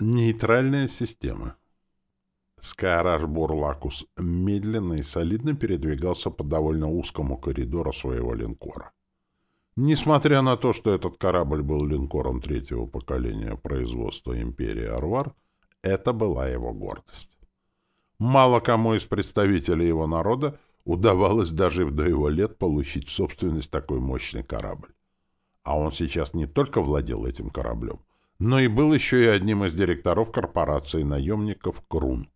Нейтральная система. Скараж Бурлакус медленно и солидно передвигался по довольно узкому коридору своего линкора. Несмотря на то, что этот корабль был линкором третьего поколения производства империи Арвар, это была его гордость. Мало кому из представителей его народа удавалось даже до его лет получить собственность такой мощный корабль. А он сейчас не только владел этим кораблем, но и был еще и одним из директоров корпорации наемников «Крун».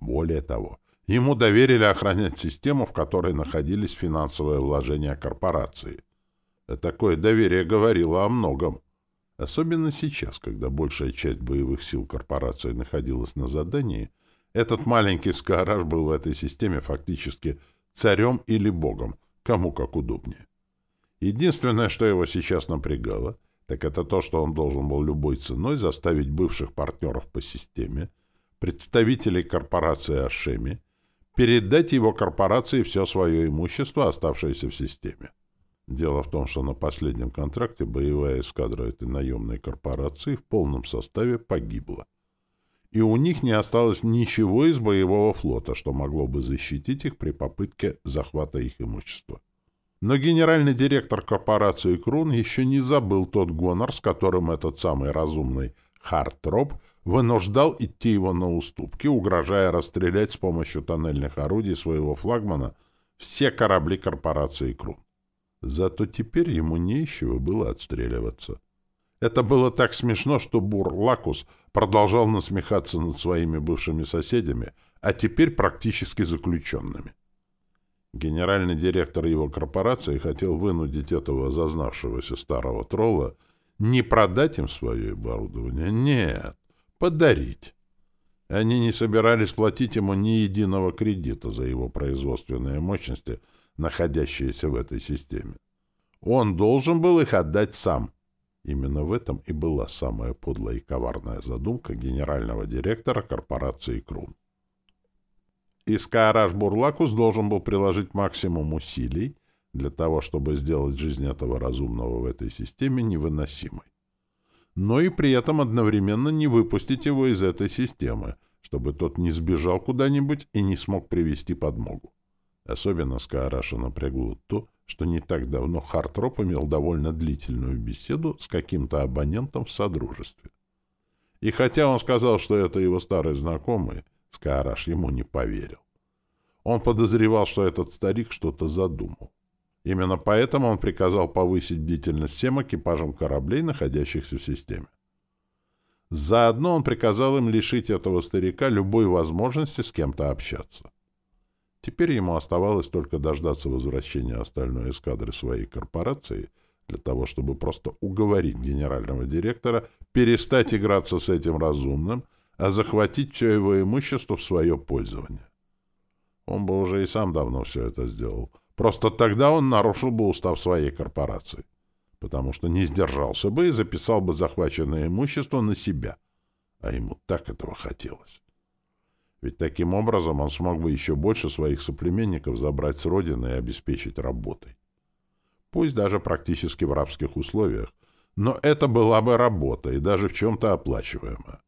Более того, ему доверили охранять систему, в которой находились финансовые вложения корпорации. Такое доверие говорило о многом. Особенно сейчас, когда большая часть боевых сил корпорации находилась на задании, этот маленький скараж был в этой системе фактически царем или богом, кому как удобнее. Единственное, что его сейчас напрягало, так это то, что он должен был любой ценой заставить бывших партнеров по системе, представителей корпорации Ашеми, передать его корпорации все свое имущество, оставшееся в системе. Дело в том, что на последнем контракте боевая эскадра этой наемной корпорации в полном составе погибла. И у них не осталось ничего из боевого флота, что могло бы защитить их при попытке захвата их имущества. Но генеральный директор корпорации Крун еще не забыл тот гонор, с которым этот самый разумный Хартроп вынуждал идти его на уступки, угрожая расстрелять с помощью тоннельных орудий своего флагмана все корабли корпорации Крун. Зато теперь ему нечего было отстреливаться. Это было так смешно, что Бур-Лакус продолжал насмехаться над своими бывшими соседями, а теперь практически заключенными. Генеральный директор его корпорации хотел вынудить этого зазнавшегося старого тролла не продать им свое оборудование, нет, подарить. Они не собирались платить ему ни единого кредита за его производственные мощности, находящиеся в этой системе. Он должен был их отдать сам. Именно в этом и была самая подлая и коварная задумка генерального директора корпорации «Крун». Искаараш Бурлакус должен был приложить максимум усилий для того, чтобы сделать жизнь этого разумного в этой системе невыносимой. Но и при этом одновременно не выпустить его из этой системы, чтобы тот не сбежал куда-нибудь и не смог привести подмогу. Особенно Скаараша напрягло то, что не так давно Хартроп имел довольно длительную беседу с каким-то абонентом в Содружестве. И хотя он сказал, что это его старый знакомый, Скаараш ему не поверил. Он подозревал, что этот старик что-то задумал. Именно поэтому он приказал повысить бдительность всем экипажам кораблей, находящихся в системе. Заодно он приказал им лишить этого старика любой возможности с кем-то общаться. Теперь ему оставалось только дождаться возвращения остальной эскадры своей корпорации для того, чтобы просто уговорить генерального директора перестать играться с этим разумным — а захватить все его имущество в свое пользование. Он бы уже и сам давно все это сделал. Просто тогда он нарушил бы устав своей корпорации, потому что не сдержался бы и записал бы захваченное имущество на себя, а ему так этого хотелось. Ведь таким образом он смог бы еще больше своих соплеменников забрать с родины и обеспечить работой. Пусть даже практически в рабских условиях, но это была бы работа и даже в чем-то оплачиваемая.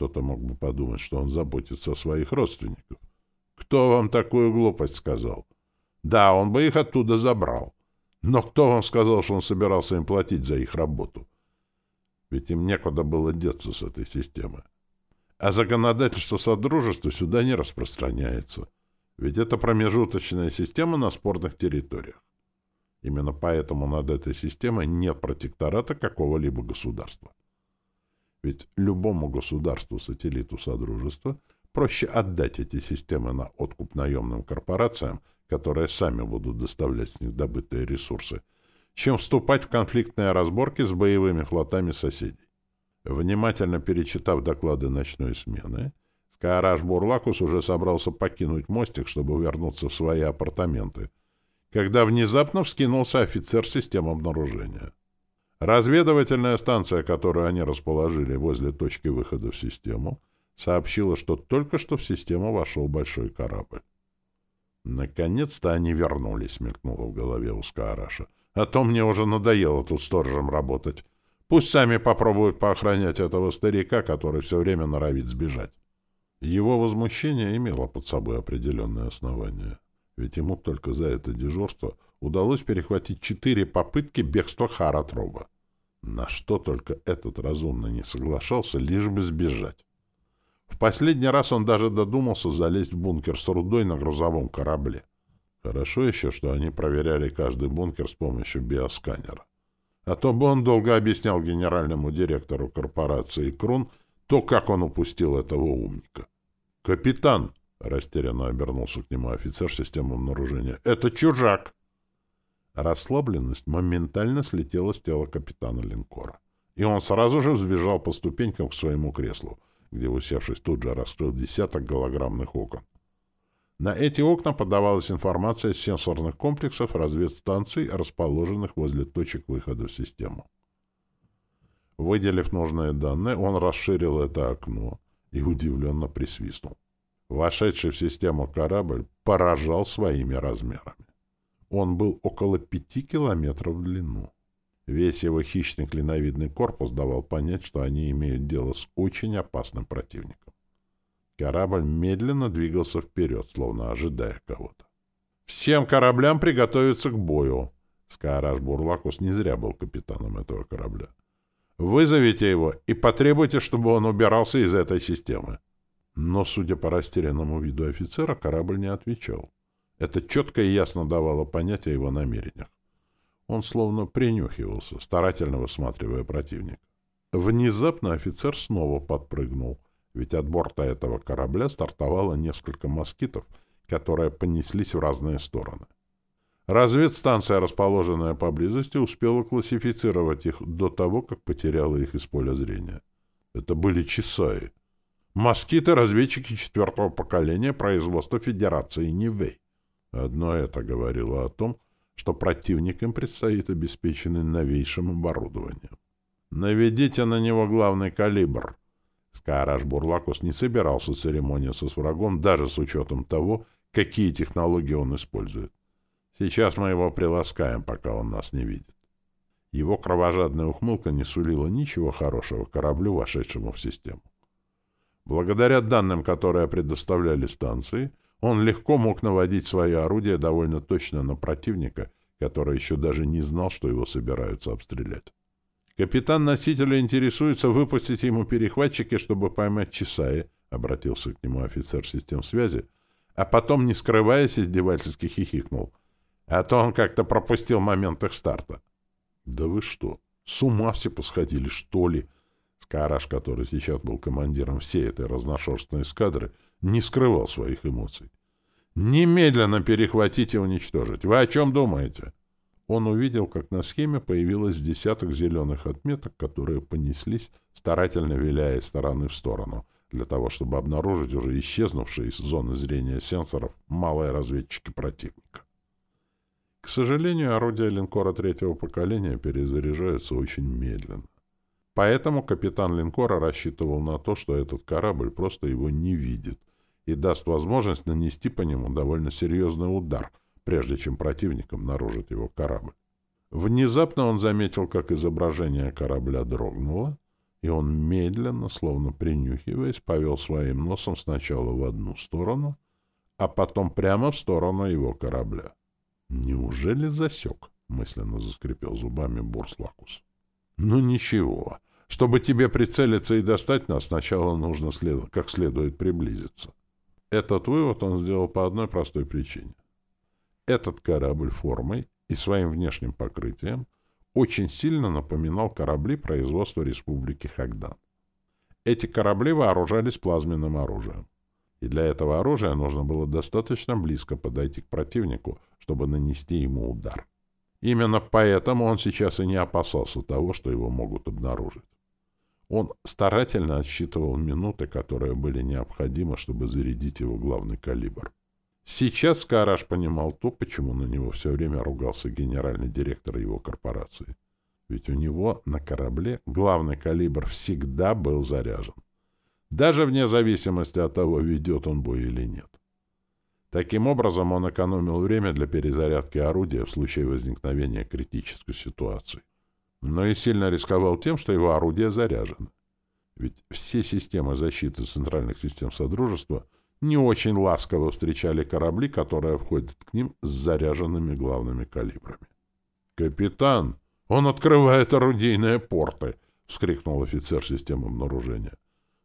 Кто-то мог бы подумать, что он заботится о своих родственниках. Кто вам такую глупость сказал? Да, он бы их оттуда забрал. Но кто вам сказал, что он собирался им платить за их работу? Ведь им некуда было деться с этой системы. А законодательство Содружества сюда не распространяется. Ведь это промежуточная система на спорных территориях. Именно поэтому над этой системой нет протектората какого-либо государства. Ведь любому государству-сателлиту Содружества проще отдать эти системы на откуп наемным корпорациям, которые сами будут доставлять с них добытые ресурсы, чем вступать в конфликтные разборки с боевыми флотами соседей. Внимательно перечитав доклады ночной смены, Скаараш Бурлакус уже собрался покинуть мостик, чтобы вернуться в свои апартаменты, когда внезапно вскинулся офицер систем обнаружения. Разведывательная станция, которую они расположили возле точки выхода в систему, сообщила, что только что в систему вошел большой корабль. «Наконец-то они вернулись», — мелькнуло в голове у Скаараша. «А то мне уже надоело тут сторожем работать. Пусть сами попробуют поохранять этого старика, который все время норовит сбежать. Его возмущение имело под собой определенное основание. Ведь ему только за это дежурство удалось перехватить четыре попытки бегства Харатроба. На что только этот разумно не соглашался, лишь бы сбежать. В последний раз он даже додумался залезть в бункер с рудой на грузовом корабле. Хорошо еще, что они проверяли каждый бункер с помощью биосканера. А то бы он долго объяснял генеральному директору корпорации Крун то, как он упустил этого умника. «Капитан!» — растерянно обернулся к нему офицер системы обнаружения. «Это чужак!» Расслабленность моментально слетела с тела капитана линкора. И он сразу же взбежал по ступенькам к своему креслу, где, усевшись, тут же раскрыл десяток голограммных окон. На эти окна подавалась информация с сенсорных комплексов разведстанций, расположенных возле точек выхода в систему. Выделив нужные данные, он расширил это окно и удивленно присвистнул. Вошедший в систему корабль поражал своими размерами. Он был около пяти километров в длину. Весь его хищный клиновидный корпус давал понять, что они имеют дело с очень опасным противником. Корабль медленно двигался вперед, словно ожидая кого-то. «Всем кораблям приготовиться к бою!» Скаараж Бурлакус не зря был капитаном этого корабля. «Вызовите его и потребуйте, чтобы он убирался из этой системы». Но, судя по растерянному виду офицера, корабль не отвечал. Это четко и ясно давало понять о его намерениях. Он словно принюхивался, старательно высматривая противника. Внезапно офицер снова подпрыгнул, ведь от борта этого корабля стартовало несколько москитов, которые понеслись в разные стороны. Разведстанция, расположенная поблизости, успела классифицировать их до того, как потеряла их из поля зрения. Это были часаи. Москиты-разведчики четвертого поколения производства Федерации Нивэй. Одно это говорило о том, что противник им предстоит обеспеченный новейшим оборудованием. «Наведите на него главный калибр!» Скараш Бурлакус не собирался церемониться с врагом, даже с учетом того, какие технологии он использует. Сейчас мы его приласкаем, пока он нас не видит. Его кровожадная ухмылка не сулила ничего хорошего кораблю, вошедшему в систему. Благодаря данным, которые предоставляли станции, он легко мог наводить свои орудия довольно точно на противника, который еще даже не знал, что его собираются обстрелять. «Капитан носителя интересуется выпустить ему перехватчики, чтобы поймать Чесаи», — обратился к нему офицер систем связи, а потом, не скрываясь, издевательски хихикнул. А то он как-то пропустил момент их старта. «Да вы что, с ума все посходили, что ли?» Скараш, который сейчас был командиром всей этой разношерстной эскадры, — не скрывал своих эмоций. «Немедленно перехватить и уничтожить! Вы о чем думаете?» Он увидел, как на схеме появилось десяток зеленых отметок, которые понеслись, старательно виляя из стороны в сторону, для того, чтобы обнаружить уже исчезнувшие из зоны зрения сенсоров малые разведчики противника. К сожалению, орудия линкора третьего поколения перезаряжаются очень медленно. Поэтому капитан линкора рассчитывал на то, что этот корабль просто его не видит, и даст возможность нанести по нему довольно серьезный удар, прежде чем противник обнаружит его корабль. Внезапно он заметил, как изображение корабля дрогнуло, и он медленно, словно принюхиваясь, повел своим носом сначала в одну сторону, а потом прямо в сторону его корабля. «Неужели засек?» — мысленно заскрипел зубами Бурслакус. «Ну ничего. Чтобы тебе прицелиться и достать нас, сначала нужно след... как следует приблизиться. Этот вывод он сделал по одной простой причине. Этот корабль формой и своим внешним покрытием очень сильно напоминал корабли производства Республики Хагдан. Эти корабли вооружались плазменным оружием. И для этого оружия нужно было достаточно близко подойти к противнику, чтобы нанести ему удар. Именно поэтому он сейчас и не опасался того, что его могут обнаружить. Он старательно отсчитывал минуты, которые были необходимы, чтобы зарядить его главный калибр. Сейчас Караш понимал то, почему на него все время ругался генеральный директор его корпорации. Ведь у него на корабле главный калибр всегда был заряжен. Даже вне зависимости от того, ведет он бой или нет. Таким образом, он экономил время для перезарядки орудия в случае возникновения критической ситуации. Но и сильно рисковал тем, что его орудия заряжены. Ведь все системы защиты центральных систем Содружества не очень ласково встречали корабли, которые входят к ним с заряженными главными калибрами. «Капитан, он открывает орудийные порты!» — вскрикнул офицер системы обнаружения.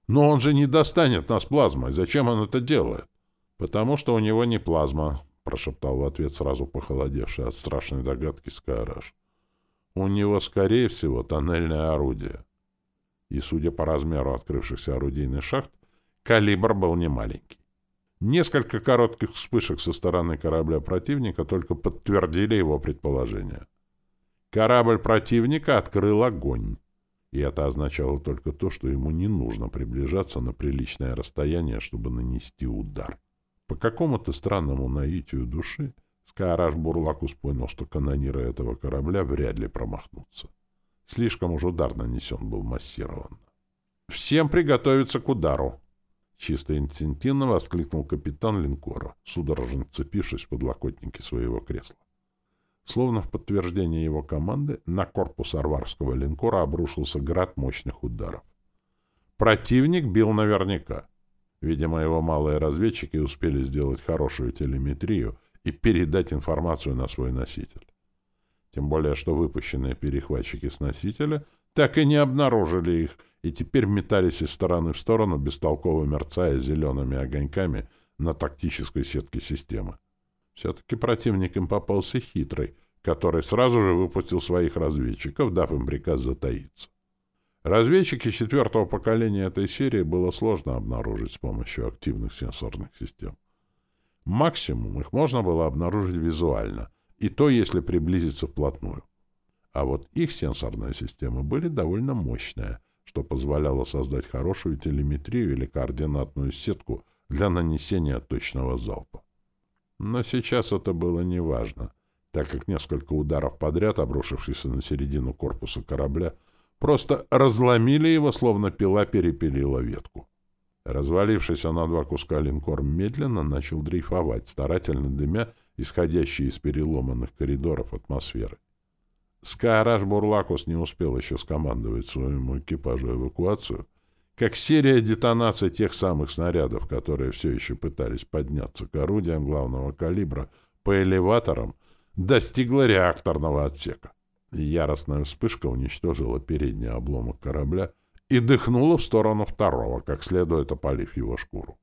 «Но он же не достанет нас плазмой. Зачем он это делает?» «Потому что у него не плазма», — прошептал в ответ сразу похолодевший от страшной догадки Скараж. «У него, скорее всего, тоннельное орудие» и, судя по размеру открывшихся орудийных шахт, калибр был немаленький. Несколько коротких вспышек со стороны корабля противника только подтвердили его предположение. Корабль противника открыл огонь, и это означало только то, что ему не нужно приближаться на приличное расстояние, чтобы нанести удар. По какому-то странному наитию души Скараж Бурлакус понял, что канониры этого корабля вряд ли промахнутся. Слишком уж удар нанесен был массированно. «Всем приготовиться к удару!» Чисто инстинктивно воскликнул капитан линкора, судорожно цепившись в подлокотники своего кресла. Словно в подтверждение его команды, на корпус арварского линкора обрушился град мощных ударов. Противник бил наверняка. Видимо, его малые разведчики успели сделать хорошую телеметрию и передать информацию на свой носитель. Тем более, что выпущенные перехватчики с носителя так и не обнаружили их, и теперь метались из стороны в сторону, бестолково мерцая зелеными огоньками на тактической сетке системы. Все-таки противник им попался хитрый, который сразу же выпустил своих разведчиков, дав им приказ затаиться. Разведчики четвертого поколения этой серии было сложно обнаружить с помощью активных сенсорных систем. Максимум их можно было обнаружить визуально, и то, если приблизиться вплотную. А вот их сенсорные системы были довольно мощные, что позволяло создать хорошую телеметрию или координатную сетку для нанесения точного залпа. Но сейчас это было неважно, так как несколько ударов подряд, обрушившиеся на середину корпуса корабля, просто разломили его, словно пила перепилила ветку. Развалившийся на два куска линкор медленно начал дрейфовать, старательно дымя исходящие из переломанных коридоров атмосферы. Скаараж Бурлакус не успел еще скомандовать своему экипажу эвакуацию, как серия детонаций тех самых снарядов, которые все еще пытались подняться к орудиям главного калибра по элеваторам, достигла реакторного отсека. Яростная вспышка уничтожила передний обломок корабля и дыхнула в сторону второго, как следует опалив его шкуру.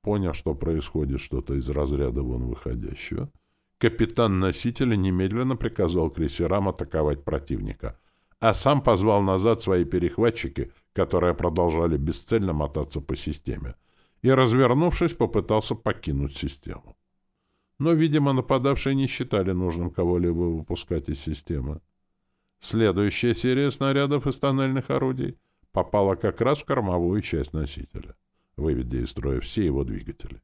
Поняв, что происходит что-то из разряда вон выходящего, капитан носителя немедленно приказал крейсерам атаковать противника, а сам позвал назад свои перехватчики, которые продолжали бесцельно мотаться по системе, и, развернувшись, попытался покинуть систему. Но, видимо, нападавшие не считали нужным кого-либо выпускать из системы. Следующая серия снарядов из тоннельных орудий попала как раз в кормовую часть носителя выведя из строя все его двигатели.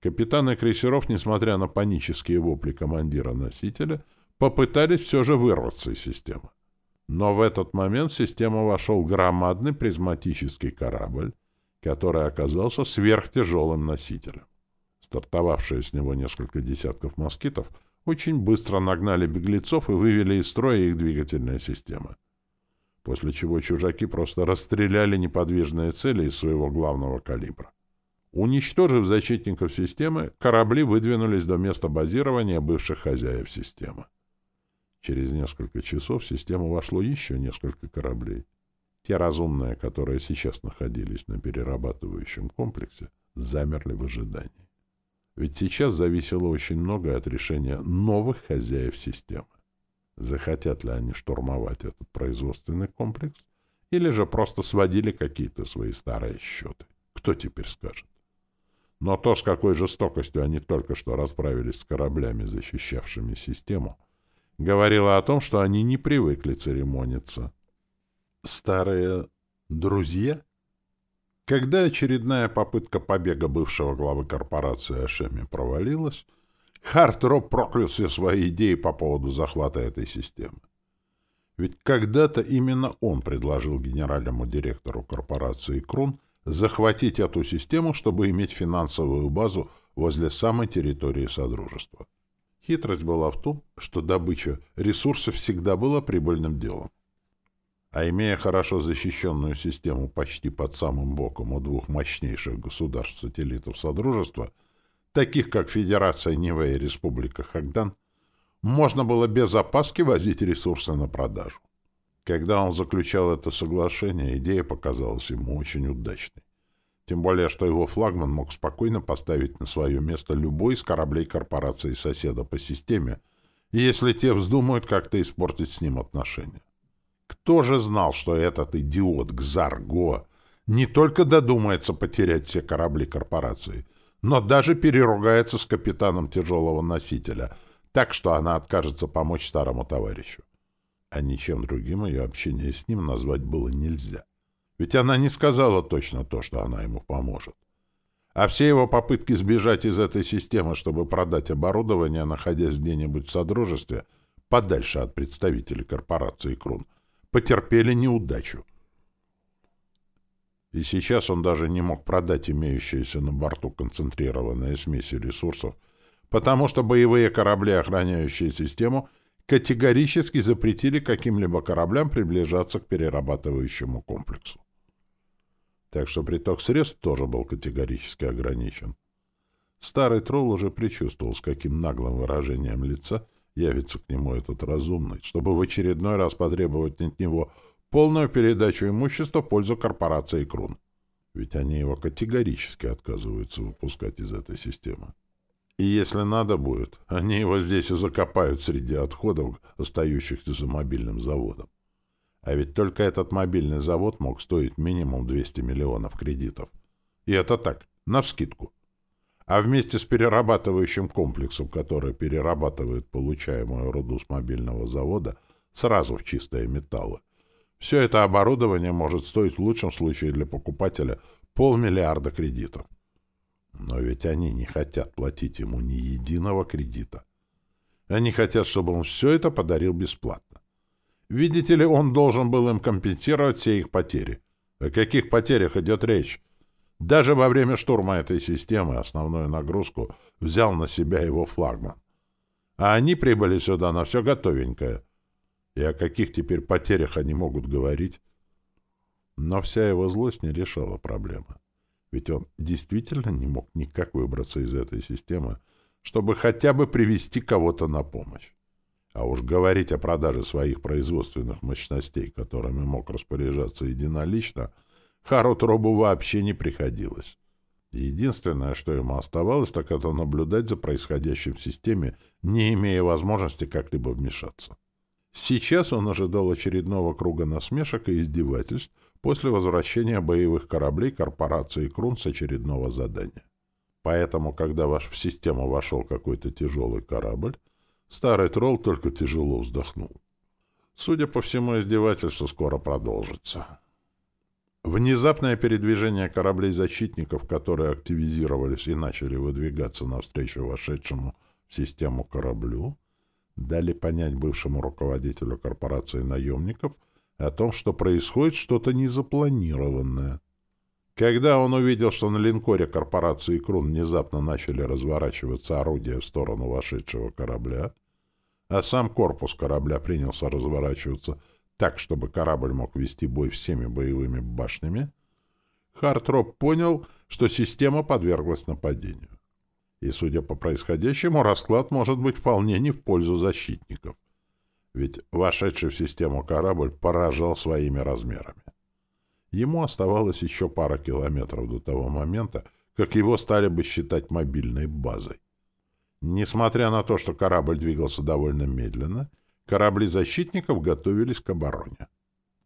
Капитаны крейсеров, несмотря на панические вопли командира-носителя, попытались все же вырваться из системы. Но в этот момент в систему вошел громадный призматический корабль, который оказался сверхтяжелым носителем. Стартовавшие с него несколько десятков москитов очень быстро нагнали беглецов и вывели из строя их двигательные системы после чего чужаки просто расстреляли неподвижные цели из своего главного калибра. Уничтожив защитников системы, корабли выдвинулись до места базирования бывших хозяев системы. Через несколько часов в систему вошло еще несколько кораблей. Те разумные, которые сейчас находились на перерабатывающем комплексе, замерли в ожидании. Ведь сейчас зависело очень многое от решения новых хозяев системы. Захотят ли они штурмовать этот производственный комплекс, или же просто сводили какие-то свои старые счеты. Кто теперь скажет? Но то, с какой жестокостью они только что расправились с кораблями, защищавшими систему, говорило о том, что они не привыкли церемониться. Старые друзья? Когда очередная попытка побега бывшего главы корпорации Ашеми провалилась, Хартроп проклял все свои идеи по поводу захвата этой системы. Ведь когда-то именно он предложил генеральному директору корпорации Крун захватить эту систему, чтобы иметь финансовую базу возле самой территории Содружества. Хитрость была в том, что добыча ресурсов всегда была прибыльным делом. А имея хорошо защищенную систему почти под самым боком у двух мощнейших государств-сателлитов Содружества, таких как Федерация Ниве и Республика Хагдан, можно было без опаски возить ресурсы на продажу. Когда он заключал это соглашение, идея показалась ему очень удачной. Тем более, что его флагман мог спокойно поставить на свое место любой из кораблей корпорации соседа по системе, если те вздумают как-то испортить с ним отношения. Кто же знал, что этот идиот Гзарго не только додумается потерять все корабли корпорации, но даже переругается с капитаном тяжелого носителя, так что она откажется помочь старому товарищу. А ничем другим ее общение с ним назвать было нельзя. Ведь она не сказала точно то, что она ему поможет. А все его попытки сбежать из этой системы, чтобы продать оборудование, находясь где-нибудь в Содружестве, подальше от представителей корпорации Крун, потерпели неудачу. И сейчас он даже не мог продать имеющиеся на борту концентрированные смеси ресурсов, потому что боевые корабли, охраняющие систему, категорически запретили каким-либо кораблям приближаться к перерабатывающему комплексу. Так что приток средств тоже был категорически ограничен. Старый тролл уже предчувствовал, с каким наглым выражением лица явится к нему этот разумный, чтобы в очередной раз потребовать от него полную передачу имущества в пользу корпорации Крун. Ведь они его категорически отказываются выпускать из этой системы. И если надо будет, они его здесь и закопают среди отходов, остающихся за мобильным заводом. А ведь только этот мобильный завод мог стоить минимум 200 миллионов кредитов. И это так, навскидку. А вместе с перерабатывающим комплексом, который перерабатывает получаемую руду с мобильного завода сразу в чистые металлы, все это оборудование может стоить в лучшем случае для покупателя полмиллиарда кредитов. Но ведь они не хотят платить ему ни единого кредита. Они хотят, чтобы он все это подарил бесплатно. Видите ли, он должен был им компенсировать все их потери. О каких потерях идет речь? Даже во время штурма этой системы основную нагрузку взял на себя его флагман. А они прибыли сюда на все готовенькое. И о каких теперь потерях они могут говорить? Но вся его злость не решала проблемы. Ведь он действительно не мог никак выбраться из этой системы, чтобы хотя бы привести кого-то на помощь. А уж говорить о продаже своих производственных мощностей, которыми мог распоряжаться единолично, Харутробу вообще не приходилось. Единственное, что ему оставалось, так это наблюдать за происходящим в системе, не имея возможности как-либо вмешаться. Сейчас он ожидал очередного круга насмешек и издевательств после возвращения боевых кораблей корпорации Крун с очередного задания. Поэтому, когда ваш в систему вошел какой-то тяжелый корабль, Старый тролл только тяжело вздохнул. Судя по всему, издевательство скоро продолжится. Внезапное передвижение кораблей-защитников, которые активизировались и начали выдвигаться навстречу вошедшему в систему кораблю, дали понять бывшему руководителю корпорации наемников о том, что происходит что-то незапланированное. Когда он увидел, что на линкоре корпорации Крун внезапно начали разворачиваться орудия в сторону вошедшего корабля, а сам корпус корабля принялся разворачиваться так, чтобы корабль мог вести бой всеми боевыми башнями, Хартроп понял, что система подверглась нападению. И, судя по происходящему, расклад может быть вполне не в пользу защитников. Ведь вошедший в систему корабль поражал своими размерами. Ему оставалось еще пара километров до того момента, как его стали бы считать мобильной базой. Несмотря на то, что корабль двигался довольно медленно, корабли защитников готовились к обороне.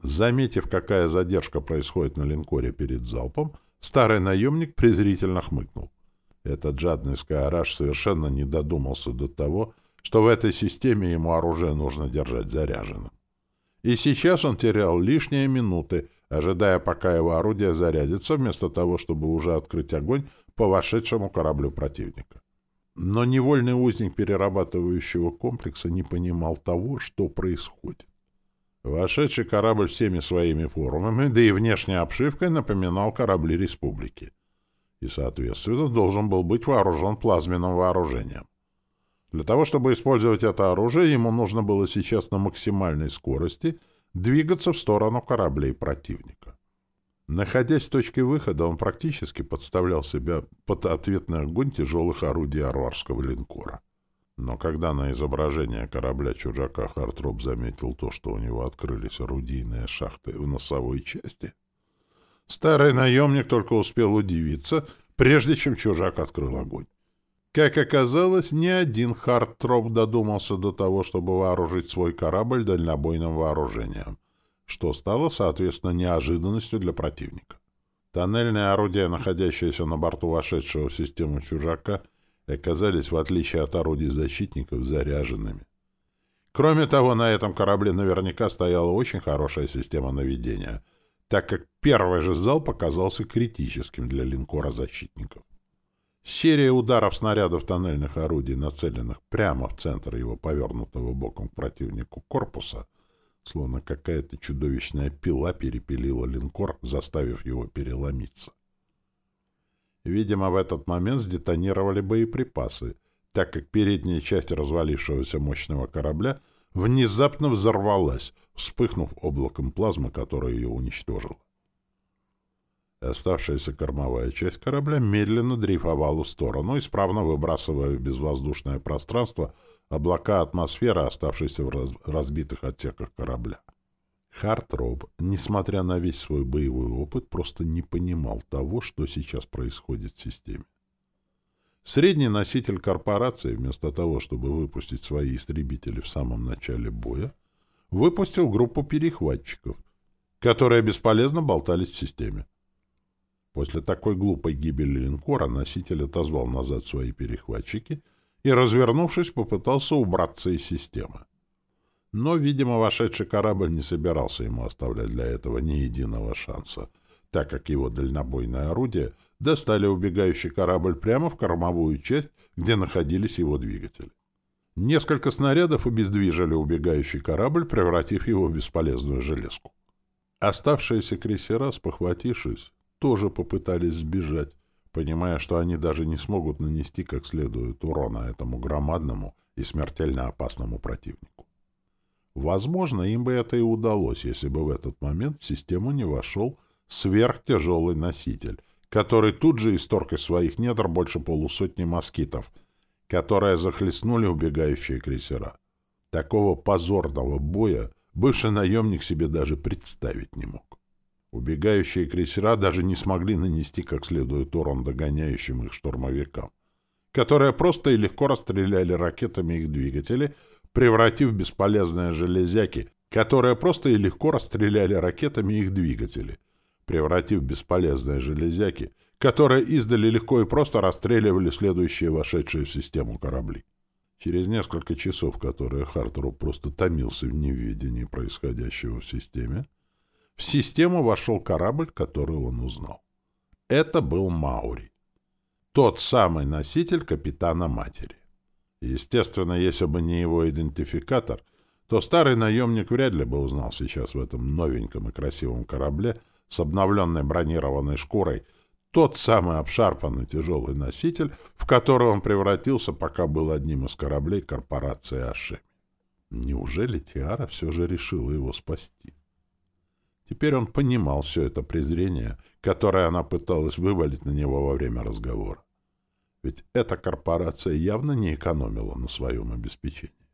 Заметив, какая задержка происходит на линкоре перед залпом, старый наемник презрительно хмыкнул. Этот жадный скайраж совершенно не додумался до того, что в этой системе ему оружие нужно держать заряженным. И сейчас он терял лишние минуты, ожидая, пока его орудие зарядится, вместо того, чтобы уже открыть огонь по вошедшему кораблю противника. Но невольный узник перерабатывающего комплекса не понимал того, что происходит. Вошедший корабль всеми своими формами, да и внешней обшивкой напоминал корабли республики. И, соответственно, должен был быть вооружен плазменным вооружением. Для того, чтобы использовать это оружие, ему нужно было сейчас на максимальной скорости двигаться в сторону кораблей противника. Находясь в точке выхода, он практически подставлял себя под ответный огонь тяжелых орудий арварского линкора. Но когда на изображение корабля чужака Хартроп заметил то, что у него открылись орудийные шахты в носовой части, старый наемник только успел удивиться, прежде чем чужак открыл огонь. Как оказалось, ни один Хартроп додумался до того, чтобы вооружить свой корабль дальнобойным вооружением, что стало, соответственно, неожиданностью для противника. Тоннельные орудия, находящиеся на борту вошедшего в систему чужака, оказались, в отличие от орудий защитников, заряженными. Кроме того, на этом корабле наверняка стояла очень хорошая система наведения, так как первый же зал показался критическим для линкора защитников. Серия ударов снарядов тоннельных орудий, нацеленных прямо в центр его повернутого боком к противнику корпуса, словно какая-то чудовищная пила перепилила линкор, заставив его переломиться. Видимо, в этот момент сдетонировали боеприпасы, так как передняя часть развалившегося мощного корабля внезапно взорвалась, вспыхнув облаком плазмы, которое ее уничтожило. Оставшаяся кормовая часть корабля медленно дрейфовала в сторону, исправно выбрасывая в безвоздушное пространство облака атмосферы, оставшиеся в раз разбитых отсеках корабля. Хартроб, несмотря на весь свой боевой опыт, просто не понимал того, что сейчас происходит в системе. Средний носитель корпорации, вместо того, чтобы выпустить свои истребители в самом начале боя, выпустил группу перехватчиков, которые бесполезно болтались в системе. После такой глупой гибели линкора носитель отозвал назад свои перехватчики и, развернувшись, попытался убраться из системы. Но, видимо, вошедший корабль не собирался ему оставлять для этого ни единого шанса, так как его дальнобойное орудие достали убегающий корабль прямо в кормовую часть, где находились его двигатели. Несколько снарядов обездвижили убегающий корабль, превратив его в бесполезную железку. Оставшиеся крейсера, спохватившись, тоже попытались сбежать, понимая, что они даже не смогут нанести как следует урона этому громадному и смертельно опасному противнику. Возможно, им бы это и удалось, если бы в этот момент в систему не вошел сверхтяжелый носитель, который тут же исторг из своих недр больше полусотни москитов, которые захлестнули убегающие крейсера. Такого позорного боя бывший наемник себе даже представить не мог. Убегающие крейсера даже не смогли нанести как следует урон догоняющим их штурмовикам, которые просто и легко расстреляли ракетами их двигатели, превратив бесполезные железяки, которые просто и легко расстреляли ракетами их двигатели, превратив бесполезные железяки, которые издали легко и просто расстреливали следующие вошедшие в систему корабли. Через несколько часов, которые Хартеру просто томился в неведении происходящего в системе, в систему вошел корабль, который он узнал. Это был Маури. Тот самый носитель капитана Матери. Естественно, если бы не его идентификатор, то старый наемник вряд ли бы узнал сейчас в этом новеньком и красивом корабле с обновленной бронированной шкурой тот самый обшарпанный тяжелый носитель, в который он превратился, пока был одним из кораблей корпорации Ашеми. Неужели Тиара все же решила его спасти? Теперь он понимал все это презрение, которое она пыталась вывалить на него во время разговора. Ведь эта корпорация явно не экономила на своем обеспечении.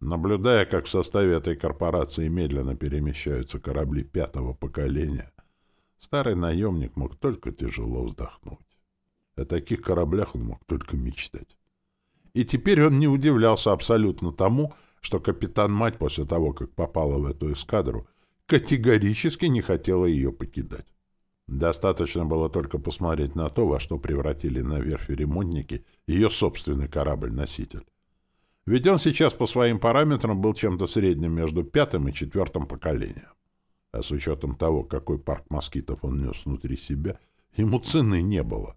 Наблюдая, как в составе этой корпорации медленно перемещаются корабли пятого поколения, старый наемник мог только тяжело вздохнуть. О таких кораблях он мог только мечтать. И теперь он не удивлялся абсолютно тому, что капитан-мать после того, как попала в эту эскадру, категорически не хотела ее покидать. Достаточно было только посмотреть на то, во что превратили на верфи ремонтники ее собственный корабль-носитель. Ведь он сейчас по своим параметрам был чем-то средним между пятым и четвертым поколением. А с учетом того, какой парк москитов он нес внутри себя, ему цены не было.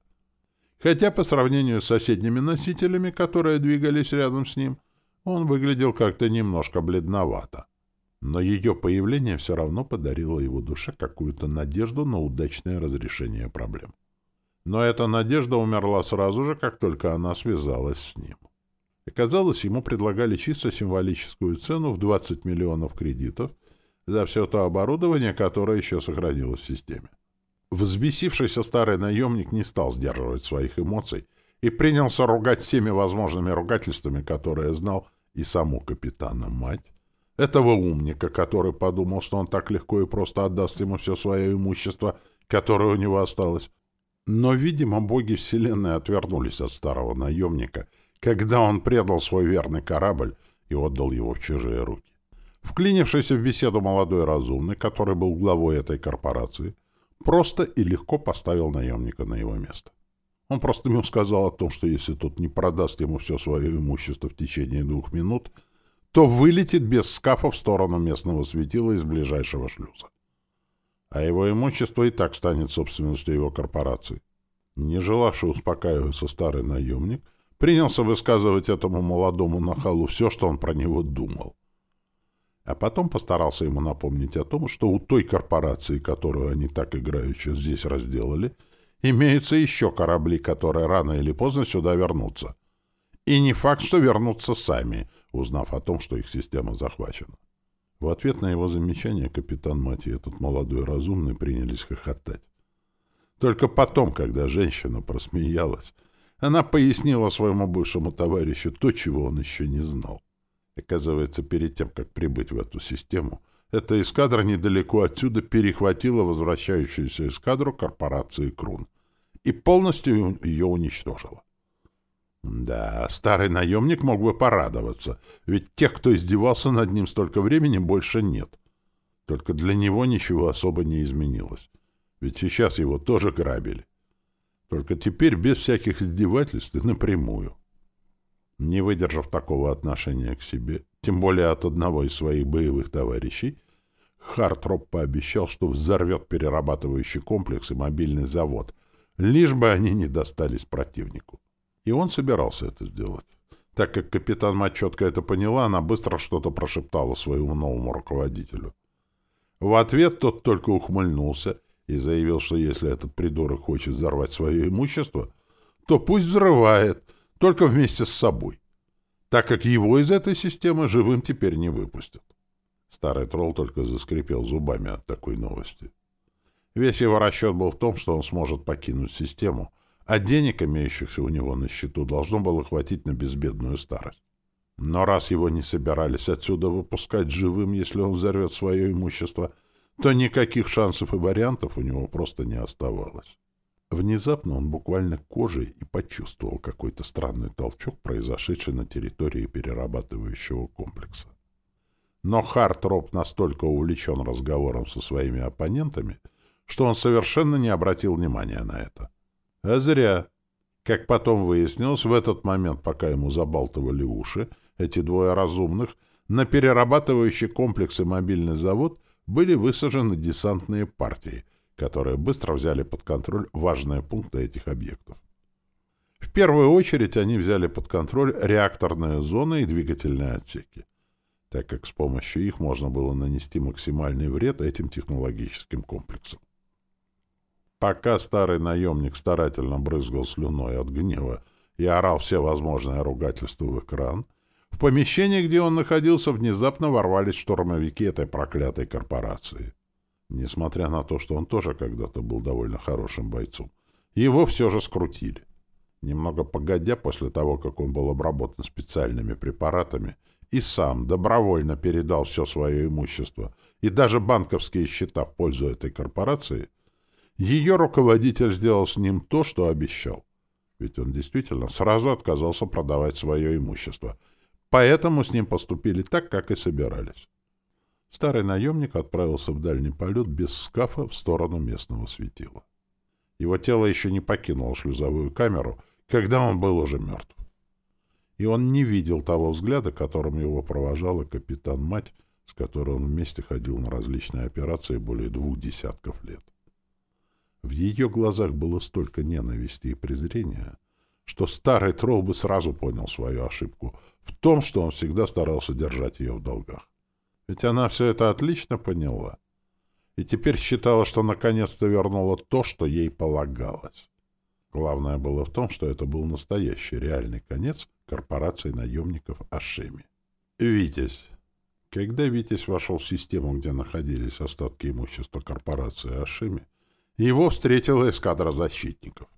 Хотя по сравнению с соседними носителями, которые двигались рядом с ним, он выглядел как-то немножко бледновато но ее появление все равно подарило его душе какую-то надежду на удачное разрешение проблем. Но эта надежда умерла сразу же, как только она связалась с ним. Оказалось, ему предлагали чисто символическую цену в 20 миллионов кредитов за все то оборудование, которое еще сохранилось в системе. Взбесившийся старый наемник не стал сдерживать своих эмоций и принялся ругать всеми возможными ругательствами, которые знал и саму капитана мать, этого умника, который подумал, что он так легко и просто отдаст ему все свое имущество, которое у него осталось. Но, видимо, боги Вселенной отвернулись от старого наемника, когда он предал свой верный корабль и отдал его в чужие руки. Вклинившийся в беседу молодой разумный, который был главой этой корпорации, просто и легко поставил наемника на его место. Он просто ему сказал о том, что если тот не продаст ему все свое имущество в течение двух минут, то вылетит без скафа в сторону местного светила из ближайшего шлюза. А его имущество и так станет собственностью его корпорации. Не желавший успокаиваться старый наемник принялся высказывать этому молодому нахалу все, что он про него думал. А потом постарался ему напомнить о том, что у той корпорации, которую они так играючи здесь разделали, имеются еще корабли, которые рано или поздно сюда вернутся. И не факт, что вернутся сами, узнав о том, что их система захвачена. В ответ на его замечание капитан Мати и этот молодой разумный принялись хохотать. Только потом, когда женщина просмеялась, она пояснила своему бывшему товарищу то, чего он еще не знал. Оказывается, перед тем, как прибыть в эту систему, эта эскадра недалеко отсюда перехватила возвращающуюся эскадру корпорации Крун и полностью ее уничтожила. Да, старый наемник мог бы порадоваться, ведь тех, кто издевался над ним столько времени, больше нет. Только для него ничего особо не изменилось, ведь сейчас его тоже грабили. Только теперь без всяких издевательств и напрямую. Не выдержав такого отношения к себе, тем более от одного из своих боевых товарищей, Хартроп пообещал, что взорвет перерабатывающий комплекс и мобильный завод, лишь бы они не достались противнику. И он собирался это сделать. Так как капитан Мать четко это поняла, она быстро что-то прошептала своему новому руководителю. В ответ тот только ухмыльнулся и заявил, что если этот придурок хочет взорвать свое имущество, то пусть взрывает, только вместе с собой, так как его из этой системы живым теперь не выпустят. Старый тролл только заскрипел зубами от такой новости. Весь его расчет был в том, что он сможет покинуть систему, а денег, имеющихся у него на счету, должно было хватить на безбедную старость. Но раз его не собирались отсюда выпускать живым, если он взорвет свое имущество, то никаких шансов и вариантов у него просто не оставалось. Внезапно он буквально кожей и почувствовал какой-то странный толчок, произошедший на территории перерабатывающего комплекса. Но Хартроп настолько увлечен разговором со своими оппонентами, что он совершенно не обратил внимания на это. А зря. Как потом выяснилось, в этот момент, пока ему забалтывали уши, эти двое разумных, на перерабатывающий комплекс и мобильный завод были высажены десантные партии — которые быстро взяли под контроль важные пункты этих объектов. В первую очередь они взяли под контроль реакторные зоны и двигательные отсеки, так как с помощью их можно было нанести максимальный вред этим технологическим комплексам. Пока старый наемник старательно брызгал слюной от гнева и орал все возможные ругательства в экран, в помещении, где он находился, внезапно ворвались штурмовики этой проклятой корпорации — Несмотря на то, что он тоже когда-то был довольно хорошим бойцом, его все же скрутили. Немного погодя, после того, как он был обработан специальными препаратами, и сам добровольно передал все свое имущество и даже банковские счета в пользу этой корпорации, ее руководитель сделал с ним то, что обещал. Ведь он действительно сразу отказался продавать свое имущество. Поэтому с ним поступили так, как и собирались. Старый наемник отправился в дальний полет без скафа в сторону местного светила. Его тело еще не покинуло шлюзовую камеру, когда он был уже мертв. И он не видел того взгляда, которым его провожала капитан-мать, с которой он вместе ходил на различные операции более двух десятков лет. В ее глазах было столько ненависти и презрения, что старый тролл бы сразу понял свою ошибку в том, что он всегда старался держать ее в долгах. Ведь она все это отлично поняла. И теперь считала, что наконец-то вернула то, что ей полагалось. Главное было в том, что это был настоящий реальный конец корпорации наемников Ашеми. «Витязь, Когда Витязь вошел в систему, где находились остатки имущества корпорации Ашими, его встретила эскадра защитников.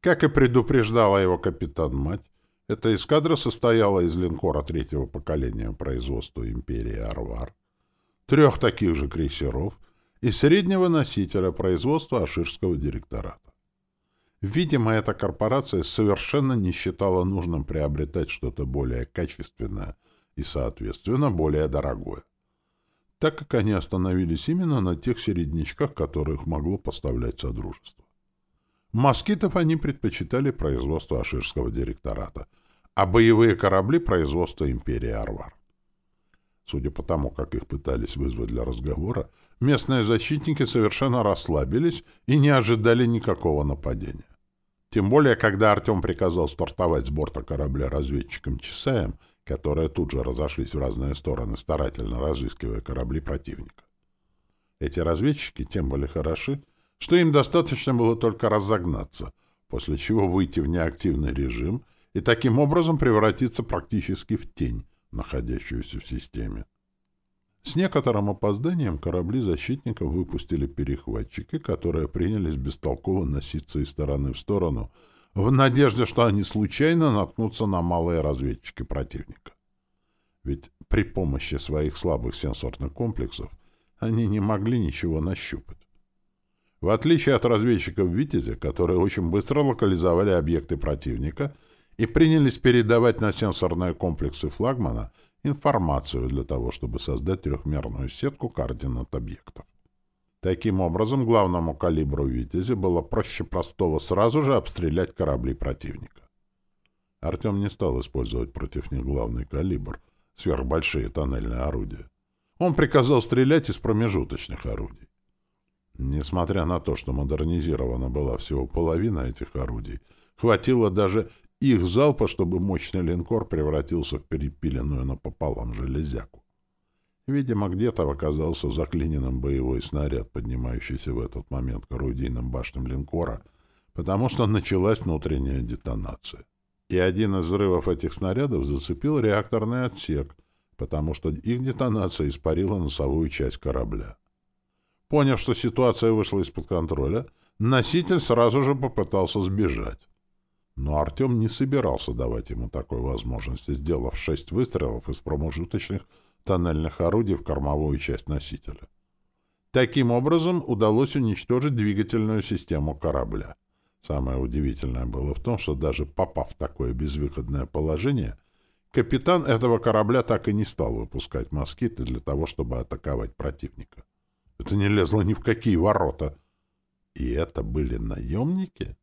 Как и предупреждала его капитан-мать, эта эскадра состояла из линкора третьего поколения производства империи Арвар, трех таких же крейсеров и среднего носителя производства Аширского директората. Видимо, эта корпорация совершенно не считала нужным приобретать что-то более качественное и, соответственно, более дорогое, так как они остановились именно на тех середнячках, которых могло поставлять Содружество. Москитов они предпочитали производство Аширского директората, а боевые корабли — производство империи Арвар. Судя по тому, как их пытались вызвать для разговора, местные защитники совершенно расслабились и не ожидали никакого нападения. Тем более, когда Артем приказал стартовать с борта корабля разведчикам Чесаем, которые тут же разошлись в разные стороны, старательно разыскивая корабли противника. Эти разведчики тем были хороши, что им достаточно было только разогнаться, после чего выйти в неактивный режим и таким образом превратиться практически в тень, находящуюся в системе. С некоторым опозданием корабли защитников выпустили перехватчики, которые принялись бестолково носиться из стороны в сторону, в надежде, что они случайно наткнутся на малые разведчики противника. Ведь при помощи своих слабых сенсорных комплексов они не могли ничего нащупать. В отличие от разведчиков «Витязя», которые очень быстро локализовали объекты противника и принялись передавать на сенсорные комплексы флагмана информацию для того, чтобы создать трехмерную сетку координат объектов. Таким образом, главному калибру «Витязя» было проще простого сразу же обстрелять корабли противника. Артем не стал использовать против них главный калибр, сверхбольшие тоннельные орудия. Он приказал стрелять из промежуточных орудий. Несмотря на то, что модернизирована была всего половина этих орудий, хватило даже их залпа, чтобы мощный линкор превратился в перепиленную напополам железяку. Видимо, где-то оказался заклиненным боевой снаряд, поднимающийся в этот момент к орудийным башням линкора, потому что началась внутренняя детонация. И один из взрывов этих снарядов зацепил реакторный отсек, потому что их детонация испарила носовую часть корабля. Поняв, что ситуация вышла из-под контроля, носитель сразу же попытался сбежать. Но Артем не собирался давать ему такой возможности, сделав шесть выстрелов из промежуточных тоннельных орудий в кормовую часть носителя. Таким образом, удалось уничтожить двигательную систему корабля. Самое удивительное было в том, что даже попав в такое безвыходное положение, капитан этого корабля так и не стал выпускать москиты для того, чтобы атаковать противника. Это не лезло ни в какие ворота. И это были наемники?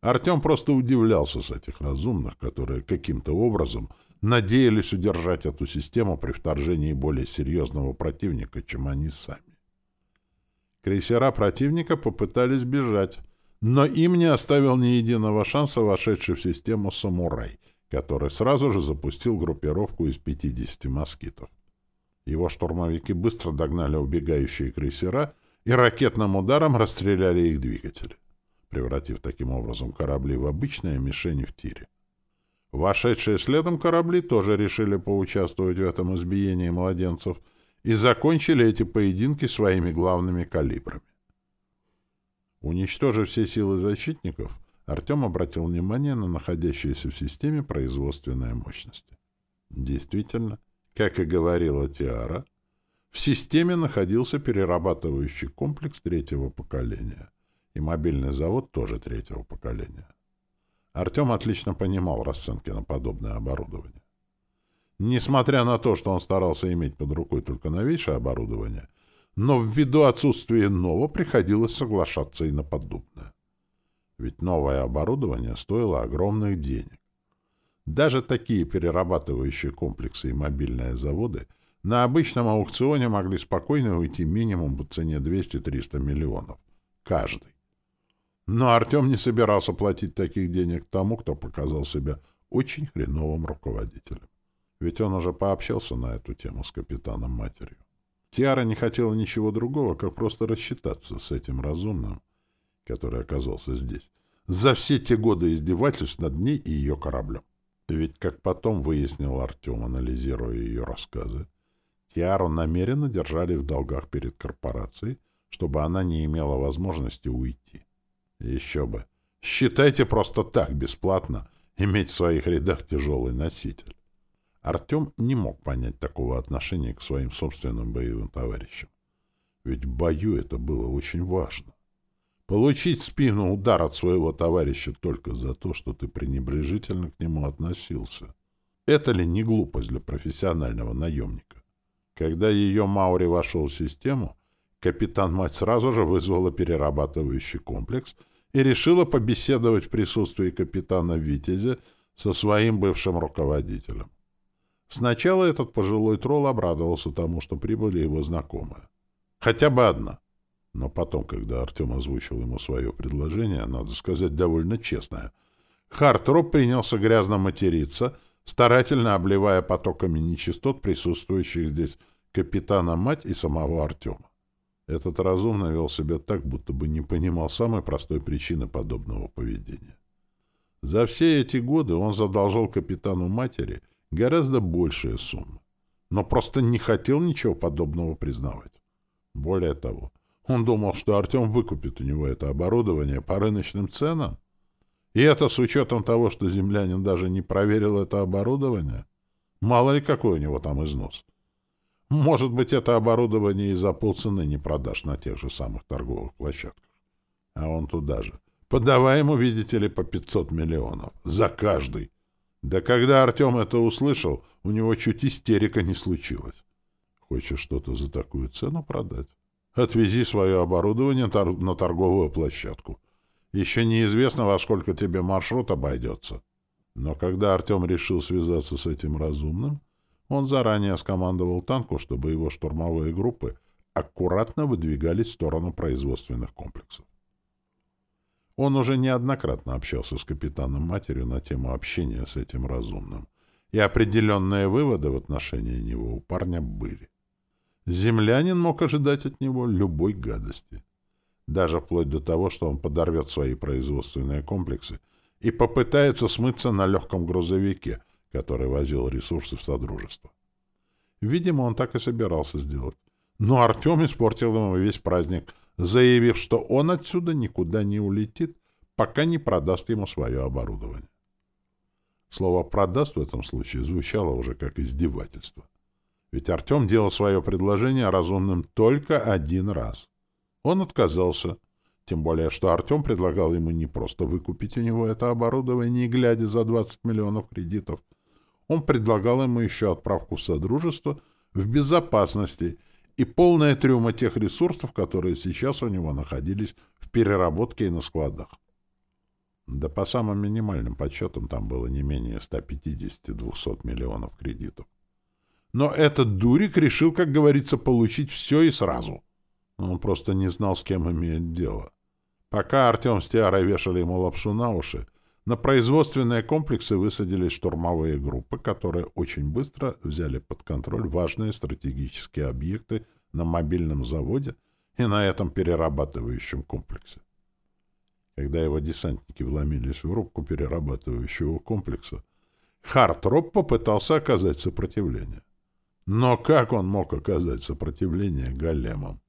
Артем просто удивлялся с этих разумных, которые каким-то образом надеялись удержать эту систему при вторжении более серьезного противника, чем они сами. Крейсера противника попытались бежать, но им не оставил ни единого шанса вошедший в систему «Самурай», который сразу же запустил группировку из 50 москитов. Его штурмовики быстро догнали убегающие крейсера и ракетным ударом расстреляли их двигатели, превратив таким образом корабли в обычные мишени в тире. Вошедшие следом корабли тоже решили поучаствовать в этом избиении младенцев и закончили эти поединки своими главными калибрами. Уничтожив все силы защитников, Артем обратил внимание на находящиеся в системе производственные мощности. Действительно, как и говорила Тиара, в системе находился перерабатывающий комплекс третьего поколения и мобильный завод тоже третьего поколения. Артем отлично понимал расценки на подобное оборудование. Несмотря на то, что он старался иметь под рукой только новейшее оборудование, но ввиду отсутствия нового приходилось соглашаться и на подобное. Ведь новое оборудование стоило огромных денег. Даже такие перерабатывающие комплексы и мобильные заводы на обычном аукционе могли спокойно уйти минимум по цене 200-300 миллионов. Каждый. Но Артем не собирался платить таких денег тому, кто показал себя очень хреновым руководителем. Ведь он уже пообщался на эту тему с капитаном-матерью. Тиара не хотела ничего другого, как просто рассчитаться с этим разумным, который оказался здесь, за все те годы издевательств над ней и ее кораблем. Ведь, как потом выяснил Артем, анализируя ее рассказы, Тиару намеренно держали в долгах перед корпорацией, чтобы она не имела возможности уйти. Еще бы. Считайте просто так бесплатно иметь в своих рядах тяжелый носитель. Артем не мог понять такого отношения к своим собственным боевым товарищам. Ведь в бою это было очень важно. Получить спину удар от своего товарища только за то, что ты пренебрежительно к нему относился. Это ли не глупость для профессионального наемника? Когда ее Маури вошел в систему, капитан-мать сразу же вызвала перерабатывающий комплекс и решила побеседовать в присутствии капитана Витязя со своим бывшим руководителем. Сначала этот пожилой тролл обрадовался тому, что прибыли его знакомые. Хотя бы одна. Но потом, когда Артем озвучил ему свое предложение, надо сказать, довольно честное, Хартроп принялся грязно материться, старательно обливая потоками нечистот присутствующих здесь капитана-мать и самого Артема. Этот разумно вел себя так, будто бы не понимал самой простой причины подобного поведения. За все эти годы он задолжал капитану матери гораздо большие суммы, но просто не хотел ничего подобного признавать. Более того, он думал, что Артем выкупит у него это оборудование по рыночным ценам. И это с учетом того, что землянин даже не проверил это оборудование. Мало ли какой у него там износ. Может быть, это оборудование и за полцены не продашь на тех же самых торговых площадках. А он туда же. Подавай ему, видите ли, по 500 миллионов. За каждый. Да когда Артем это услышал, у него чуть истерика не случилась. Хочешь что-то за такую цену продать? Отвези свое оборудование на торговую площадку. Еще неизвестно, во сколько тебе маршрут обойдется. Но когда Артем решил связаться с этим разумным, он заранее скомандовал танку, чтобы его штурмовые группы аккуратно выдвигались в сторону производственных комплексов. Он уже неоднократно общался с капитаном-матерью на тему общения с этим разумным, и определенные выводы в отношении него у парня были. Землянин мог ожидать от него любой гадости. Даже вплоть до того, что он подорвет свои производственные комплексы и попытается смыться на легком грузовике, который возил ресурсы в Содружество. Видимо, он так и собирался сделать. Но Артем испортил ему весь праздник, заявив, что он отсюда никуда не улетит, пока не продаст ему свое оборудование. Слово «продаст» в этом случае звучало уже как издевательство. Ведь Артем делал свое предложение разумным только один раз. Он отказался. Тем более, что Артем предлагал ему не просто выкупить у него это оборудование, глядя за 20 миллионов кредитов. Он предлагал ему еще отправку в Содружество в безопасности и полное трюма тех ресурсов, которые сейчас у него находились в переработке и на складах. Да по самым минимальным подсчетам там было не менее 150-200 миллионов кредитов. Но этот дурик решил, как говорится, получить все и сразу. Он просто не знал, с кем имеет дело. Пока Артем с Тиарой вешали ему лапшу на уши, на производственные комплексы высадились штурмовые группы, которые очень быстро взяли под контроль важные стратегические объекты на мобильном заводе и на этом перерабатывающем комплексе. Когда его десантники вломились в рубку перерабатывающего комплекса, Хартроп попытался оказать сопротивление. Но как он мог оказать сопротивление големам?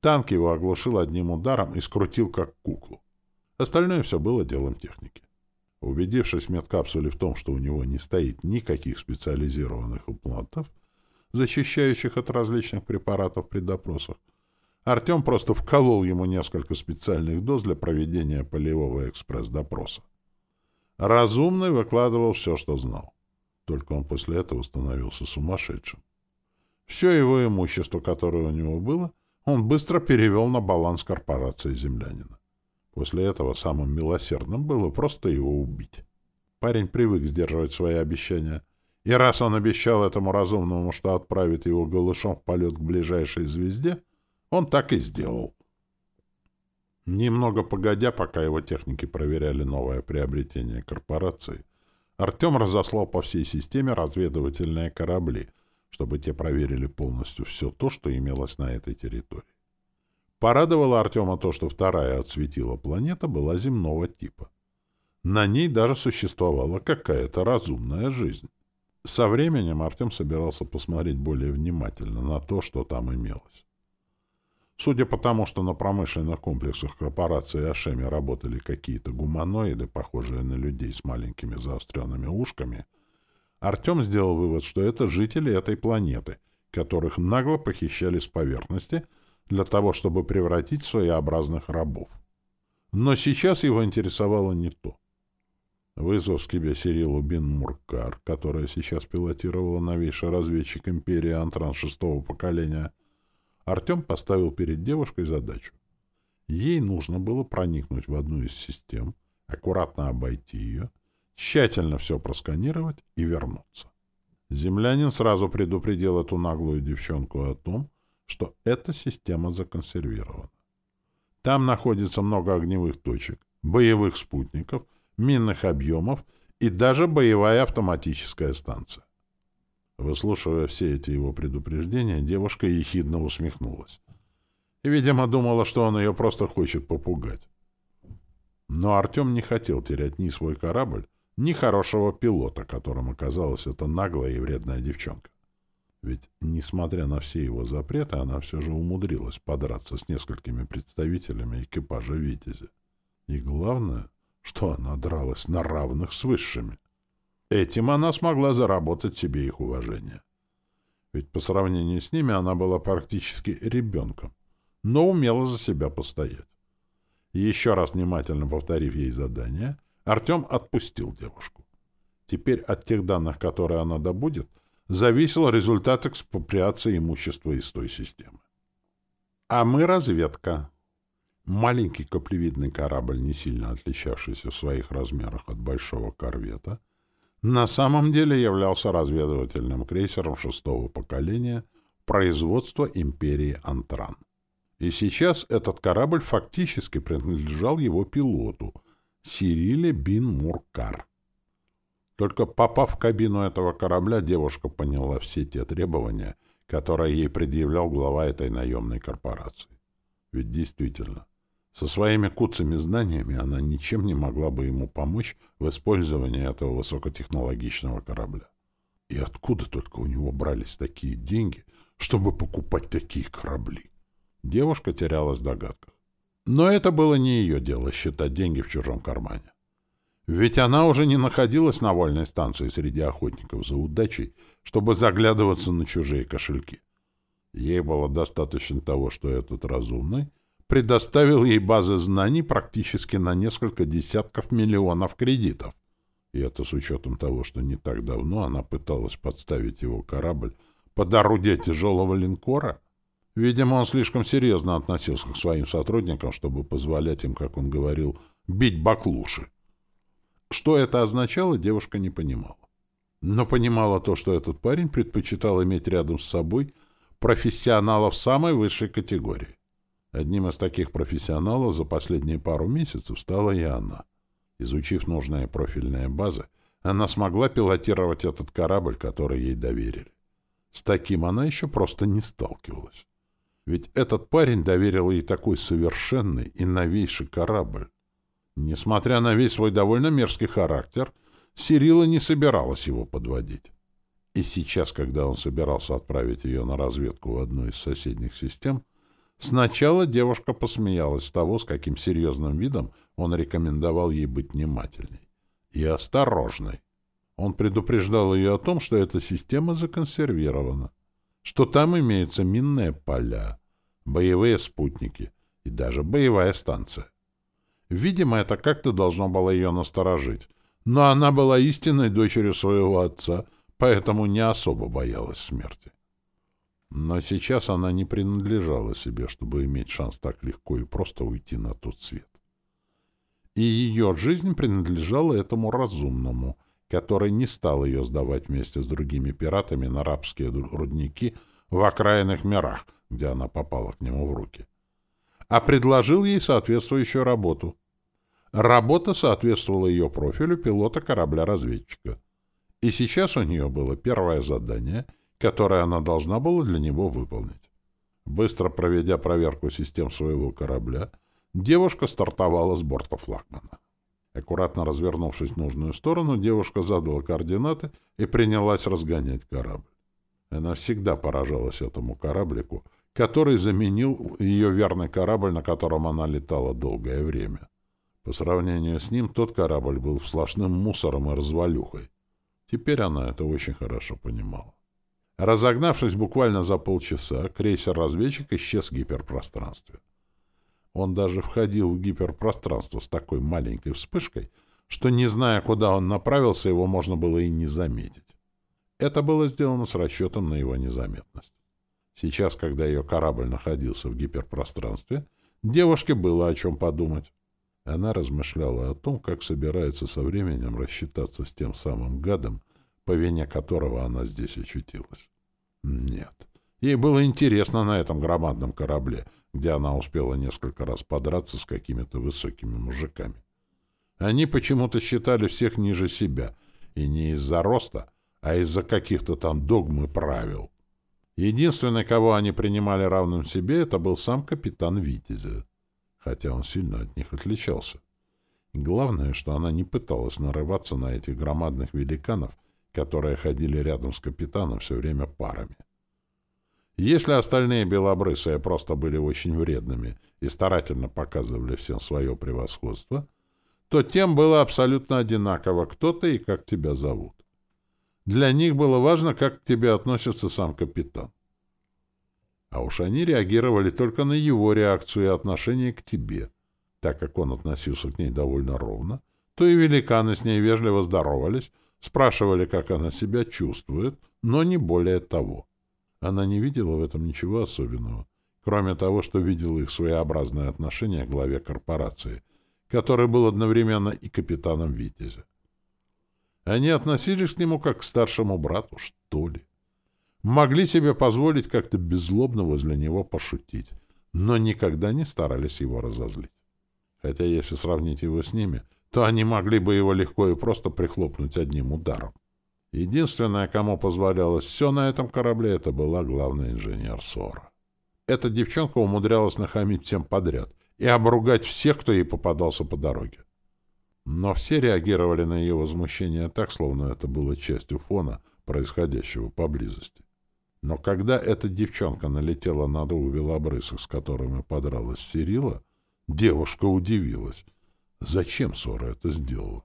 Танк его оглушил одним ударом и скрутил как куклу. Остальное все было делом техники. Убедившись в медкапсуле в том, что у него не стоит никаких специализированных имплантов, защищающих от различных препаратов при допросах, Артем просто вколол ему несколько специальных доз для проведения полевого экспресс-допроса. Разумный выкладывал все, что знал. Только он после этого становился сумасшедшим. Все его имущество, которое у него было, он быстро перевел на баланс корпорации землянина. После этого самым милосердным было просто его убить. Парень привык сдерживать свои обещания, и раз он обещал этому разумному, что отправит его голышом в полет к ближайшей звезде, он так и сделал. Немного погодя, пока его техники проверяли новое приобретение корпорации, Артем разослал по всей системе разведывательные корабли — чтобы те проверили полностью все то, что имелось на этой территории. Порадовало Артема то, что вторая отсветила планета была земного типа. На ней даже существовала какая-то разумная жизнь. Со временем Артем собирался посмотреть более внимательно на то, что там имелось. Судя по тому, что на промышленных комплексах корпорации Ашеми работали какие-то гуманоиды, похожие на людей с маленькими заостренными ушками, Артем сделал вывод, что это жители этой планеты, которых нагло похищали с поверхности для того, чтобы превратить в своеобразных рабов. Но сейчас его интересовало не то. Вызвав с себя Сирилу Бин Муркар, которая сейчас пилотировала новейший разведчик империи Антран шестого поколения, Артем поставил перед девушкой задачу. Ей нужно было проникнуть в одну из систем, аккуратно обойти ее, тщательно все просканировать и вернуться. Землянин сразу предупредил эту наглую девчонку о том, что эта система законсервирована. Там находится много огневых точек, боевых спутников, минных объемов и даже боевая автоматическая станция. Выслушивая все эти его предупреждения, девушка ехидно усмехнулась. И, видимо, думала, что он ее просто хочет попугать. Но Артем не хотел терять ни свой корабль, ни хорошего пилота, которым оказалась эта наглая и вредная девчонка. Ведь, несмотря на все его запреты, она все же умудрилась подраться с несколькими представителями экипажа «Витязя». И главное, что она дралась на равных с высшими. Этим она смогла заработать себе их уважение. Ведь по сравнению с ними она была практически ребенком, но умела за себя постоять. еще раз внимательно повторив ей задание, Артем отпустил девушку. Теперь от тех данных, которые она добудет, зависел результат экспроприации имущества из той системы. А мы разведка. Маленький каплевидный корабль, не сильно отличавшийся в своих размерах от большого корвета, на самом деле являлся разведывательным крейсером шестого поколения производства империи Антран. И сейчас этот корабль фактически принадлежал его пилоту, Сириле Бин Муркар. Только попав в кабину этого корабля, девушка поняла все те требования, которые ей предъявлял глава этой наемной корпорации. Ведь действительно, со своими куцами знаниями она ничем не могла бы ему помочь в использовании этого высокотехнологичного корабля. И откуда только у него брались такие деньги, чтобы покупать такие корабли? Девушка терялась в догадках. Но это было не ее дело считать деньги в чужом кармане. Ведь она уже не находилась на вольной станции среди охотников за удачей, чтобы заглядываться на чужие кошельки. Ей было достаточно того, что этот разумный предоставил ей базы знаний практически на несколько десятков миллионов кредитов. И это с учетом того, что не так давно она пыталась подставить его корабль под орудие тяжелого линкора. Видимо, он слишком серьезно относился к своим сотрудникам, чтобы позволять им, как он говорил, бить баклуши. Что это означало, девушка не понимала. Но понимала то, что этот парень предпочитал иметь рядом с собой профессионалов самой высшей категории. Одним из таких профессионалов за последние пару месяцев стала и она. Изучив нужные профильные базы, она смогла пилотировать этот корабль, который ей доверили. С таким она еще просто не сталкивалась. Ведь этот парень доверил ей такой совершенный и новейший корабль. Несмотря на весь свой довольно мерзкий характер, Сирила не собиралась его подводить. И сейчас, когда он собирался отправить ее на разведку в одну из соседних систем, Сначала девушка посмеялась с того, с каким серьезным видом он рекомендовал ей быть внимательней и осторожной. Он предупреждал ее о том, что эта система законсервирована, что там имеются минные поля, боевые спутники и даже боевая станция. Видимо, это как-то должно было ее насторожить, но она была истинной дочерью своего отца, поэтому не особо боялась смерти. Но сейчас она не принадлежала себе, чтобы иметь шанс так легко и просто уйти на тот свет. И ее жизнь принадлежала этому разумному, который не стал ее сдавать вместе с другими пиратами на рабские рудники в окраинных мирах, где она попала к нему в руки, а предложил ей соответствующую работу. Работа соответствовала ее профилю пилота корабля-разведчика. И сейчас у нее было первое задание — которое она должна была для него выполнить. Быстро проведя проверку систем своего корабля, девушка стартовала с борта флагмана. Аккуратно развернувшись в нужную сторону, девушка задала координаты и принялась разгонять корабль. Она всегда поражалась этому кораблику, который заменил ее верный корабль, на котором она летала долгое время. По сравнению с ним тот корабль был сплошным мусором и развалюхой. Теперь она это очень хорошо понимала. Разогнавшись буквально за полчаса, крейсер-разведчик исчез в гиперпространстве. Он даже входил в гиперпространство с такой маленькой вспышкой, что, не зная, куда он направился, его можно было и не заметить. Это было сделано с расчетом на его незаметность. Сейчас, когда ее корабль находился в гиперпространстве, девушке было о чем подумать. Она размышляла о том, как собирается со временем рассчитаться с тем самым гадом, по вине которого она здесь очутилась. Нет. Ей было интересно на этом громадном корабле — где она успела несколько раз подраться с какими-то высокими мужиками. Они почему-то считали всех ниже себя, и не из-за роста, а из-за каких-то там догм и правил. Единственный, кого они принимали равным себе, это был сам капитан Витязя, хотя он сильно от них отличался. Главное, что она не пыталась нарываться на этих громадных великанов, которые ходили рядом с капитаном все время парами. Если остальные белобрысые просто были очень вредными и старательно показывали всем свое превосходство, то тем было абсолютно одинаково, кто ты и как тебя зовут. Для них было важно, как к тебе относится сам капитан. А уж они реагировали только на его реакцию и отношение к тебе. Так как он относился к ней довольно ровно, то и великаны с ней вежливо здоровались, спрашивали, как она себя чувствует, но не более того. Она не видела в этом ничего особенного, кроме того, что видела их своеобразное отношение к главе корпорации, который был одновременно и капитаном Витязя. Они относились к нему как к старшему брату, что ли. Могли себе позволить как-то беззлобно возле него пошутить, но никогда не старались его разозлить. Хотя если сравнить его с ними, то они могли бы его легко и просто прихлопнуть одним ударом. Единственная, кому позволялось все на этом корабле, это была главный инженер Сора. Эта девчонка умудрялась нахамить всем подряд и обругать всех, кто ей попадался по дороге. Но все реагировали на ее возмущение так, словно это было частью фона, происходящего поблизости. Но когда эта девчонка налетела на двух белобрысых, с которыми подралась Сирила, девушка удивилась. Зачем Сора это сделала?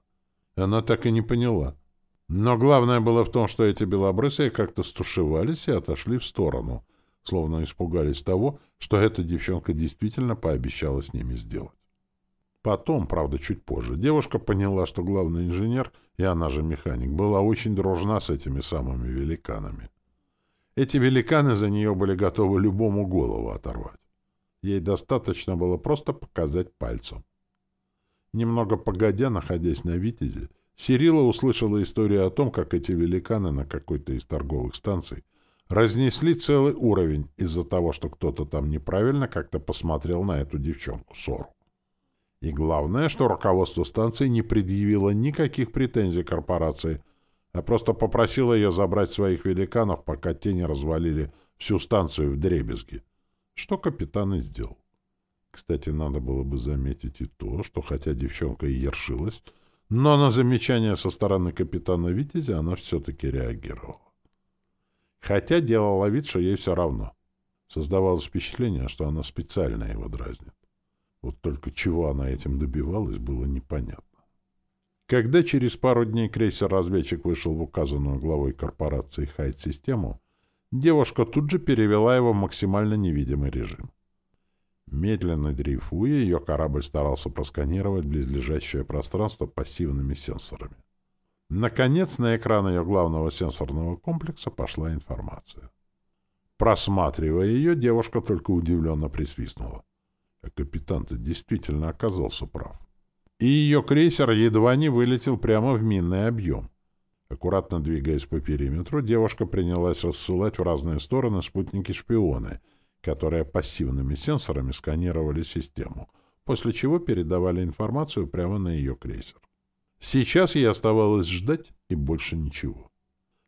Она так и не поняла. Но главное было в том, что эти белобрысые как-то стушевались и отошли в сторону, словно испугались того, что эта девчонка действительно пообещала с ними сделать. Потом, правда, чуть позже, девушка поняла, что главный инженер, и она же механик, была очень дружна с этими самыми великанами. Эти великаны за нее были готовы любому голову оторвать. Ей достаточно было просто показать пальцем. Немного погодя, находясь на Витязе, Сирила услышала историю о том, как эти великаны на какой-то из торговых станций разнесли целый уровень из-за того, что кто-то там неправильно как-то посмотрел на эту девчонку, Сору. И главное, что руководство станции не предъявило никаких претензий корпорации, а просто попросило ее забрать своих великанов, пока те не развалили всю станцию в дребезги, что капитан и сделал. Кстати, надо было бы заметить и то, что хотя девчонка и ершилась, но на замечание со стороны капитана Витязя она все-таки реагировала. Хотя делала вид, что ей все равно. Создавалось впечатление, что она специально его дразнит. Вот только чего она этим добивалась, было непонятно. Когда через пару дней крейсер-разведчик вышел в указанную главой корпорации Хайт-систему, девушка тут же перевела его в максимально невидимый режим. Медленно дрейфуя, ее корабль старался просканировать близлежащее пространство пассивными сенсорами. Наконец, на экран ее главного сенсорного комплекса пошла информация. Просматривая ее, девушка только удивленно присвистнула. А капитан-то действительно оказался прав. И ее крейсер едва не вылетел прямо в минный объем. Аккуратно двигаясь по периметру, девушка принялась рассылать в разные стороны спутники-шпионы — которые пассивными сенсорами сканировали систему, после чего передавали информацию прямо на ее крейсер. Сейчас ей оставалось ждать и больше ничего.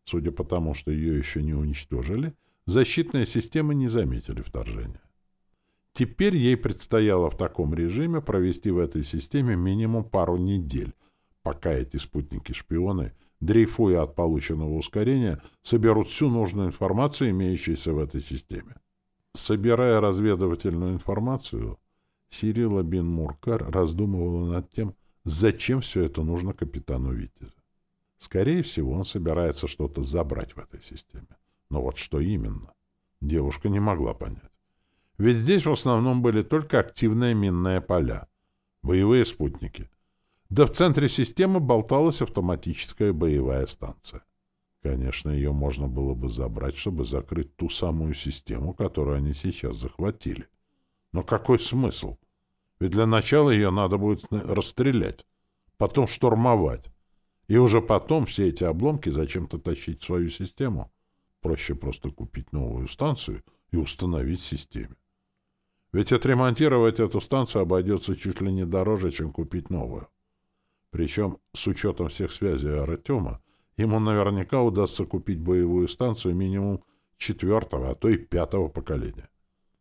Судя по тому, что ее еще не уничтожили, защитные системы не заметили вторжения. Теперь ей предстояло в таком режиме провести в этой системе минимум пару недель, пока эти спутники-шпионы, дрейфуя от полученного ускорения, соберут всю нужную информацию, имеющуюся в этой системе. Собирая разведывательную информацию, Сирила бин Муркар раздумывала над тем, зачем все это нужно капитану Витязя. Скорее всего, он собирается что-то забрать в этой системе. Но вот что именно, девушка не могла понять. Ведь здесь в основном были только активные минные поля, боевые спутники. Да в центре системы болталась автоматическая боевая станция. Конечно, ее можно было бы забрать, чтобы закрыть ту самую систему, которую они сейчас захватили. Но какой смысл? Ведь для начала ее надо будет расстрелять, потом штурмовать. И уже потом все эти обломки зачем-то тащить в свою систему. Проще просто купить новую станцию и установить в системе. Ведь отремонтировать эту станцию обойдется чуть ли не дороже, чем купить новую. Причем, с учетом всех связей Артема, ему наверняка удастся купить боевую станцию минимум четвертого, а то и пятого поколения.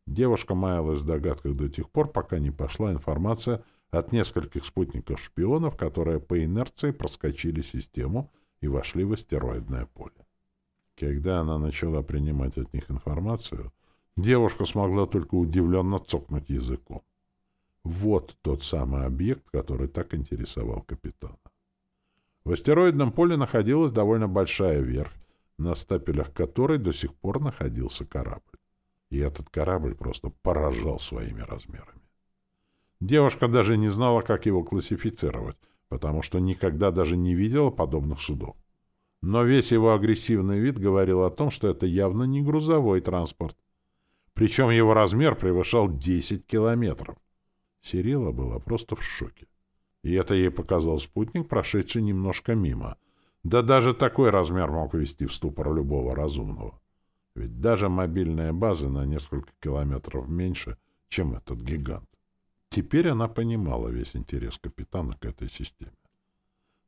Девушка маялась в догадках до тех пор, пока не пошла информация от нескольких спутников-шпионов, которые по инерции проскочили систему и вошли в астероидное поле. Когда она начала принимать от них информацию, девушка смогла только удивленно цокнуть языком. Вот тот самый объект, который так интересовал капитана. В астероидном поле находилась довольно большая верфь, на стапелях которой до сих пор находился корабль и этот корабль просто поражал своими размерами. Девушка даже не знала, как его классифицировать, потому что никогда даже не видела подобных судов. Но весь его агрессивный вид говорил о том, что это явно не грузовой транспорт. Причем его размер превышал 10 километров. Сирила была просто в шоке. И это ей показал спутник, прошедший немножко мимо. Да даже такой размер мог ввести в ступор любого разумного. Ведь даже мобильная база на несколько километров меньше, чем этот гигант. Теперь она понимала весь интерес капитана к этой системе.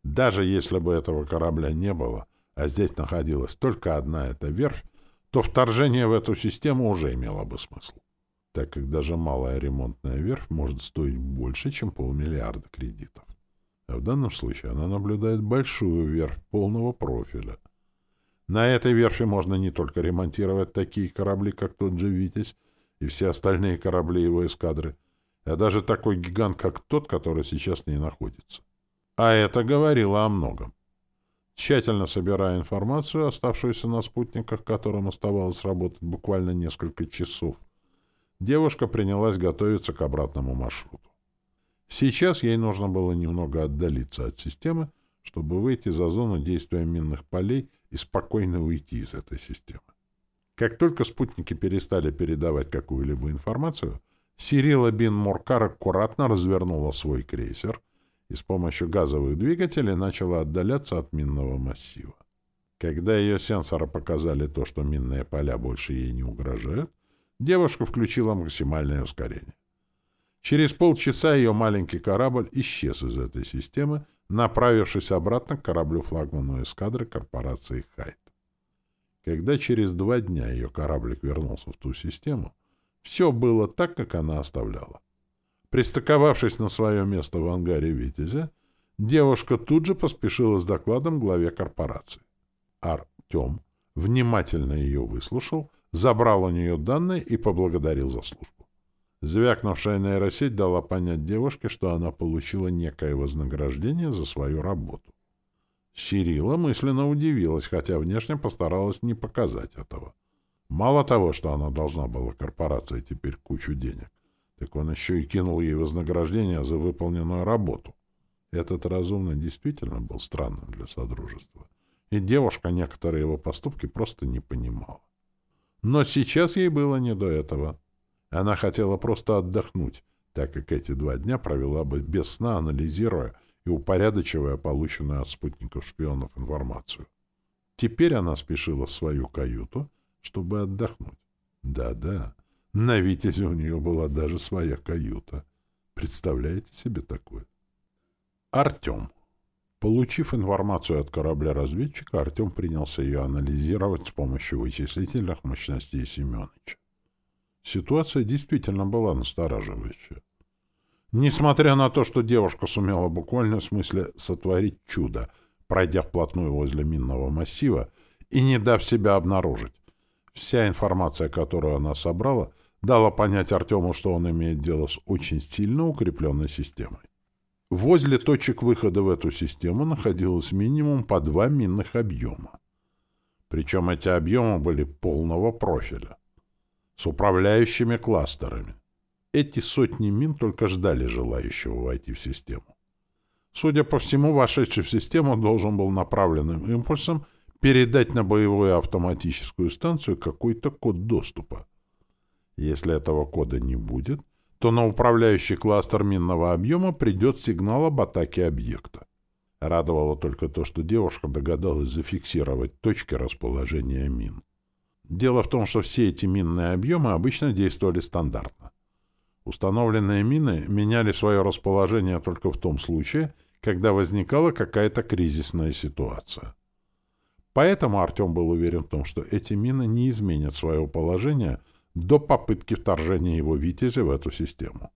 Даже если бы этого корабля не было, а здесь находилась только одна эта верфь, то вторжение в эту систему уже имело бы смысл, так как даже малая ремонтная верфь может стоить больше, чем полмиллиарда кредитов. А в данном случае она наблюдает большую верфь полного профиля — на этой верфи можно не только ремонтировать такие корабли, как тот же «Витязь» и все остальные корабли его эскадры, а даже такой гигант, как тот, который сейчас в ней находится. А это говорило о многом. Тщательно собирая информацию, оставшуюся на спутниках, которым оставалось работать буквально несколько часов, девушка принялась готовиться к обратному маршруту. Сейчас ей нужно было немного отдалиться от системы, чтобы выйти за зону действия минных полей и спокойно уйти из этой системы. Как только спутники перестали передавать какую-либо информацию, Сирила Бин Муркар аккуратно развернула свой крейсер и с помощью газовых двигателей начала отдаляться от минного массива. Когда ее сенсоры показали то, что минные поля больше ей не угрожают, девушка включила максимальное ускорение. Через полчаса ее маленький корабль исчез из этой системы, направившись обратно к кораблю флагману эскадры корпорации «Хайт». Когда через два дня ее кораблик вернулся в ту систему, все было так, как она оставляла. Пристыковавшись на свое место в ангаре «Витязя», девушка тут же поспешила с докладом главе корпорации. Артем внимательно ее выслушал, забрал у нее данные и поблагодарил за службу. Звякнувшая нейросеть дала понять девушке, что она получила некое вознаграждение за свою работу. Сирила мысленно удивилась, хотя внешне постаралась не показать этого. Мало того, что она должна была корпорации теперь кучу денег, так он еще и кинул ей вознаграждение за выполненную работу. Этот разумный действительно был странным для Содружества, и девушка некоторые его поступки просто не понимала. Но сейчас ей было не до этого. Она хотела просто отдохнуть, так как эти два дня провела бы без сна, анализируя и упорядочивая полученную от спутников-шпионов информацию. Теперь она спешила в свою каюту, чтобы отдохнуть. Да-да, на «Витязе» у нее была даже своя каюта. Представляете себе такое? Артем. Получив информацию от корабля-разведчика, Артем принялся ее анализировать с помощью вычислительных мощностей Семеновича. Ситуация действительно была настораживающая. Несмотря на то, что девушка сумела буквально в смысле сотворить чудо, пройдя вплотную возле минного массива и не дав себя обнаружить, вся информация, которую она собрала, дала понять Артему, что он имеет дело с очень сильно укрепленной системой. Возле точек выхода в эту систему находилось минимум по два минных объема. Причем эти объемы были полного профиля, с управляющими кластерами. Эти сотни мин только ждали желающего войти в систему. Судя по всему, вошедший в систему должен был направленным импульсом передать на боевую автоматическую станцию какой-то код доступа. Если этого кода не будет, то на управляющий кластер минного объема придет сигнал об атаке объекта. Радовало только то, что девушка догадалась зафиксировать точки расположения мин. Дело в том, что все эти минные объемы обычно действовали стандартно. Установленные мины меняли свое расположение только в том случае, когда возникала какая-то кризисная ситуация. Поэтому Артем был уверен в том, что эти мины не изменят свое положение до попытки вторжения его «Витязя» в эту систему.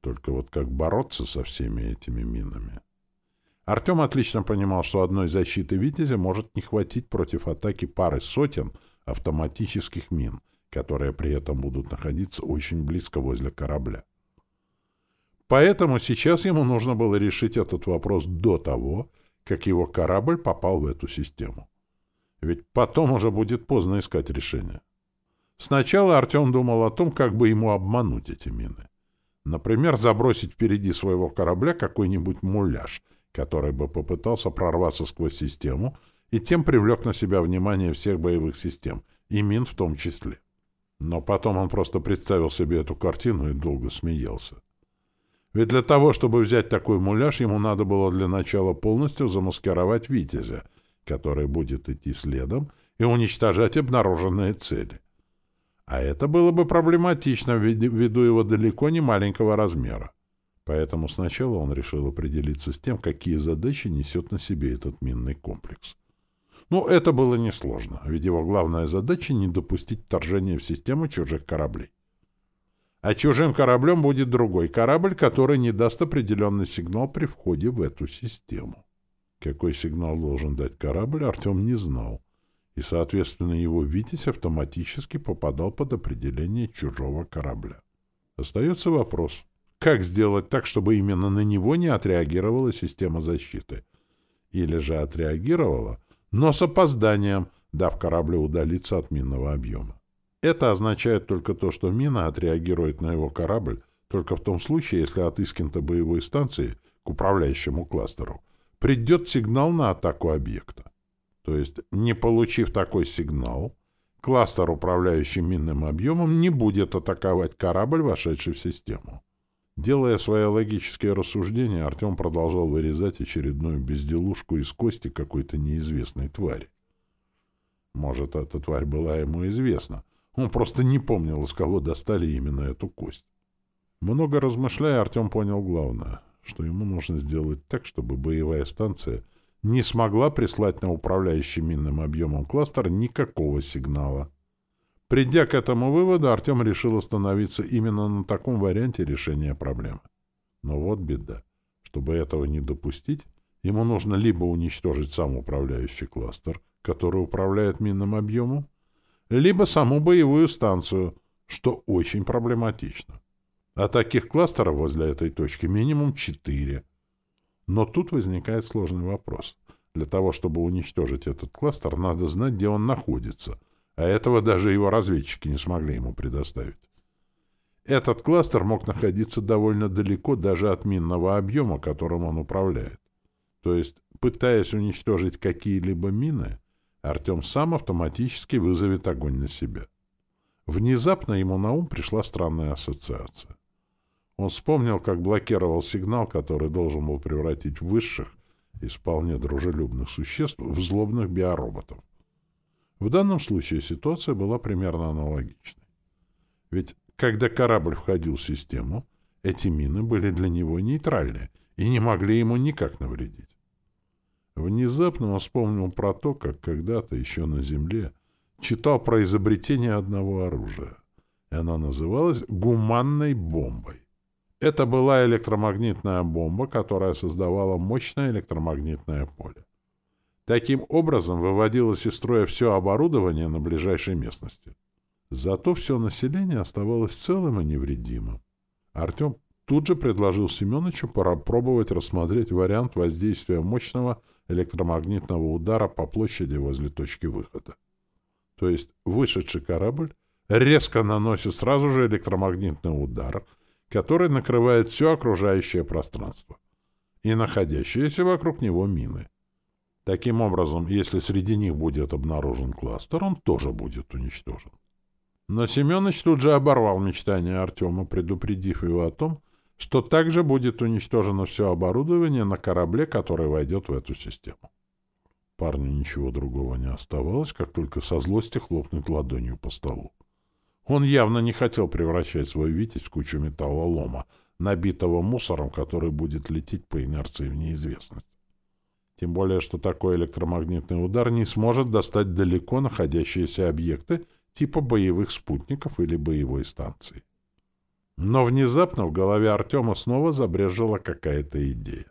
Только вот как бороться со всеми этими минами? Артем отлично понимал, что одной защиты «Витязя» может не хватить против атаки пары сотен автоматических мин, которые при этом будут находиться очень близко возле корабля. Поэтому сейчас ему нужно было решить этот вопрос до того, как его корабль попал в эту систему. Ведь потом уже будет поздно искать решение. Сначала Артем думал о том, как бы ему обмануть эти мины. Например, забросить впереди своего корабля какой-нибудь муляж, который бы попытался прорваться сквозь систему и тем привлек на себя внимание всех боевых систем, и мин в том числе. Но потом он просто представил себе эту картину и долго смеялся. Ведь для того, чтобы взять такой муляж, ему надо было для начала полностью замаскировать «Витязя», который будет идти следом и уничтожать обнаруженные цели. А это было бы проблематично ввиду его далеко не маленького размера. Поэтому сначала он решил определиться с тем, какие задачи несет на себе этот минный комплекс. Но это было несложно, ведь его главная задача — не допустить вторжения в систему чужих кораблей. А чужим кораблем будет другой корабль, который не даст определенный сигнал при входе в эту систему. Какой сигнал должен дать корабль, Артем не знал, и, соответственно, его «Витязь» автоматически попадал под определение чужого корабля. Остается вопрос, как сделать так, чтобы именно на него не отреагировала система защиты? Или же отреагировала, но с опозданием, дав кораблю удалиться от минного объема? Это означает только то, что мина отреагирует на его корабль только в том случае, если от Искента боевой станции к управляющему кластеру придет сигнал на атаку объекта. То есть, не получив такой сигнал, кластер, управляющий минным объемом, не будет атаковать корабль, вошедший в систему. Делая свои логические рассуждения, Артем продолжал вырезать очередную безделушку из кости какой-то неизвестной твари. Может, эта тварь была ему известна, он просто не помнил, из кого достали именно эту кость. Много размышляя, Артем понял главное, что ему нужно сделать так, чтобы боевая станция не смогла прислать на управляющий минным объемом кластер никакого сигнала. Придя к этому выводу, Артем решил остановиться именно на таком варианте решения проблемы. Но вот беда. Чтобы этого не допустить, ему нужно либо уничтожить сам управляющий кластер, который управляет минным объемом, либо саму боевую станцию, что очень проблематично. А таких кластеров возле этой точки минимум четыре. Но тут возникает сложный вопрос. Для того, чтобы уничтожить этот кластер, надо знать, где он находится, а этого даже его разведчики не смогли ему предоставить. Этот кластер мог находиться довольно далеко даже от минного объема, которым он управляет. То есть, пытаясь уничтожить какие-либо мины, Артем сам автоматически вызовет огонь на себя. Внезапно ему на ум пришла странная ассоциация. Он вспомнил, как блокировал сигнал, который должен был превратить высших из вполне дружелюбных существ в злобных биороботов. В данном случае ситуация была примерно аналогичной. Ведь когда корабль входил в систему, эти мины были для него нейтральны и не могли ему никак навредить. Внезапно он вспомнил про то, как когда-то еще на Земле читал про изобретение одного оружия. и она называлась «гуманной бомбой». Это была электромагнитная бомба, которая создавала мощное электромагнитное поле. Таким образом выводилось из строя все оборудование на ближайшей местности. Зато все население оставалось целым и невредимым. Артем тут же предложил Семеновичу попробовать рассмотреть вариант воздействия мощного электромагнитного удара по площади возле точки выхода. То есть вышедший корабль резко наносит сразу же электромагнитный удар, который накрывает все окружающее пространство и находящиеся вокруг него мины. Таким образом, если среди них будет обнаружен кластер, он тоже будет уничтожен. Но Семенович тут же оборвал мечтание Артема, предупредив его о том, что также будет уничтожено все оборудование на корабле, который войдет в эту систему. Парню ничего другого не оставалось, как только со злости хлопнуть ладонью по столу. Он явно не хотел превращать свой «Витязь» в кучу металлолома, набитого мусором, который будет лететь по инерции в неизвестность. Тем более, что такой электромагнитный удар не сможет достать далеко находящиеся объекты типа боевых спутников или боевой станции. Но внезапно в голове Артема снова забрежила какая-то идея.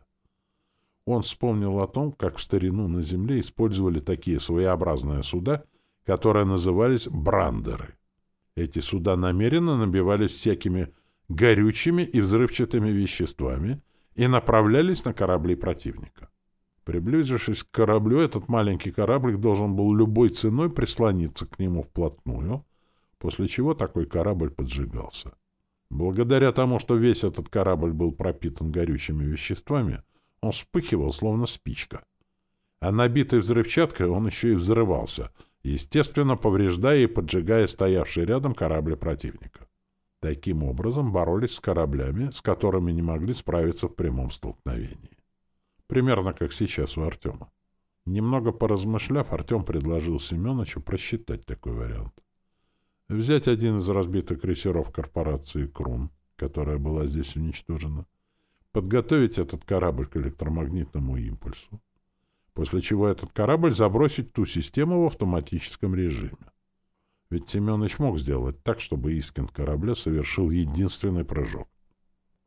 Он вспомнил о том, как в старину на Земле использовали такие своеобразные суда, которые назывались брандеры. Эти суда намеренно набивались всякими горючими и взрывчатыми веществами и направлялись на корабли противника. Приблизившись к кораблю, этот маленький кораблик должен был любой ценой прислониться к нему вплотную, после чего такой корабль поджигался. Благодаря тому, что весь этот корабль был пропитан горючими веществами, он вспыхивал, словно спичка. А набитый взрывчаткой он еще и взрывался, естественно, повреждая и поджигая стоявший рядом корабли противника. Таким образом боролись с кораблями, с которыми не могли справиться в прямом столкновении. Примерно как сейчас у Артема. Немного поразмышляв, Артем предложил Семеновичу просчитать такой вариант. Взять один из разбитых крейсеров корпорации «Крун», которая была здесь уничтожена, подготовить этот корабль к электромагнитному импульсу, после чего этот корабль забросить ту систему в автоматическом режиме. Ведь Семенович мог сделать так, чтобы Искин корабля совершил единственный прыжок.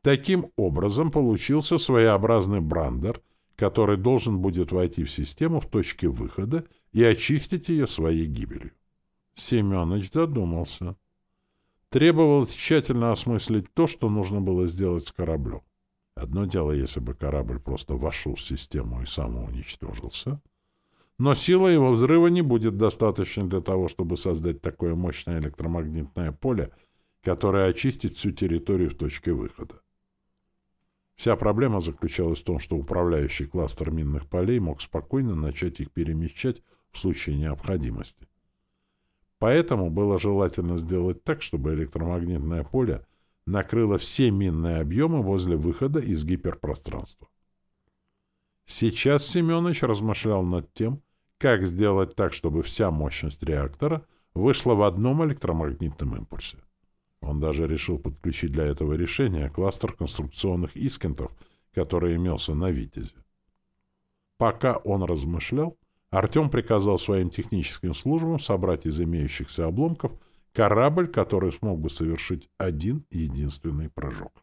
Таким образом получился своеобразный брандер — который должен будет войти в систему в точке выхода и очистить ее своей гибелью. Семенович задумался. Требовалось тщательно осмыслить то, что нужно было сделать с кораблем. Одно дело, если бы корабль просто вошел в систему и самоуничтожился, но сила его взрыва не будет достаточной для того, чтобы создать такое мощное электромагнитное поле, которое очистит всю территорию в точке выхода. Вся проблема заключалась в том, что управляющий кластер минных полей мог спокойно начать их перемещать в случае необходимости. Поэтому было желательно сделать так, чтобы электромагнитное поле накрыло все минные объемы возле выхода из гиперпространства. Сейчас Семенович размышлял над тем, как сделать так, чтобы вся мощность реактора вышла в одном электромагнитном импульсе. Он даже решил подключить для этого решения кластер конструкционных искентов, который имелся на «Витязе». Пока он размышлял, Артем приказал своим техническим службам собрать из имеющихся обломков корабль, который смог бы совершить один единственный прыжок.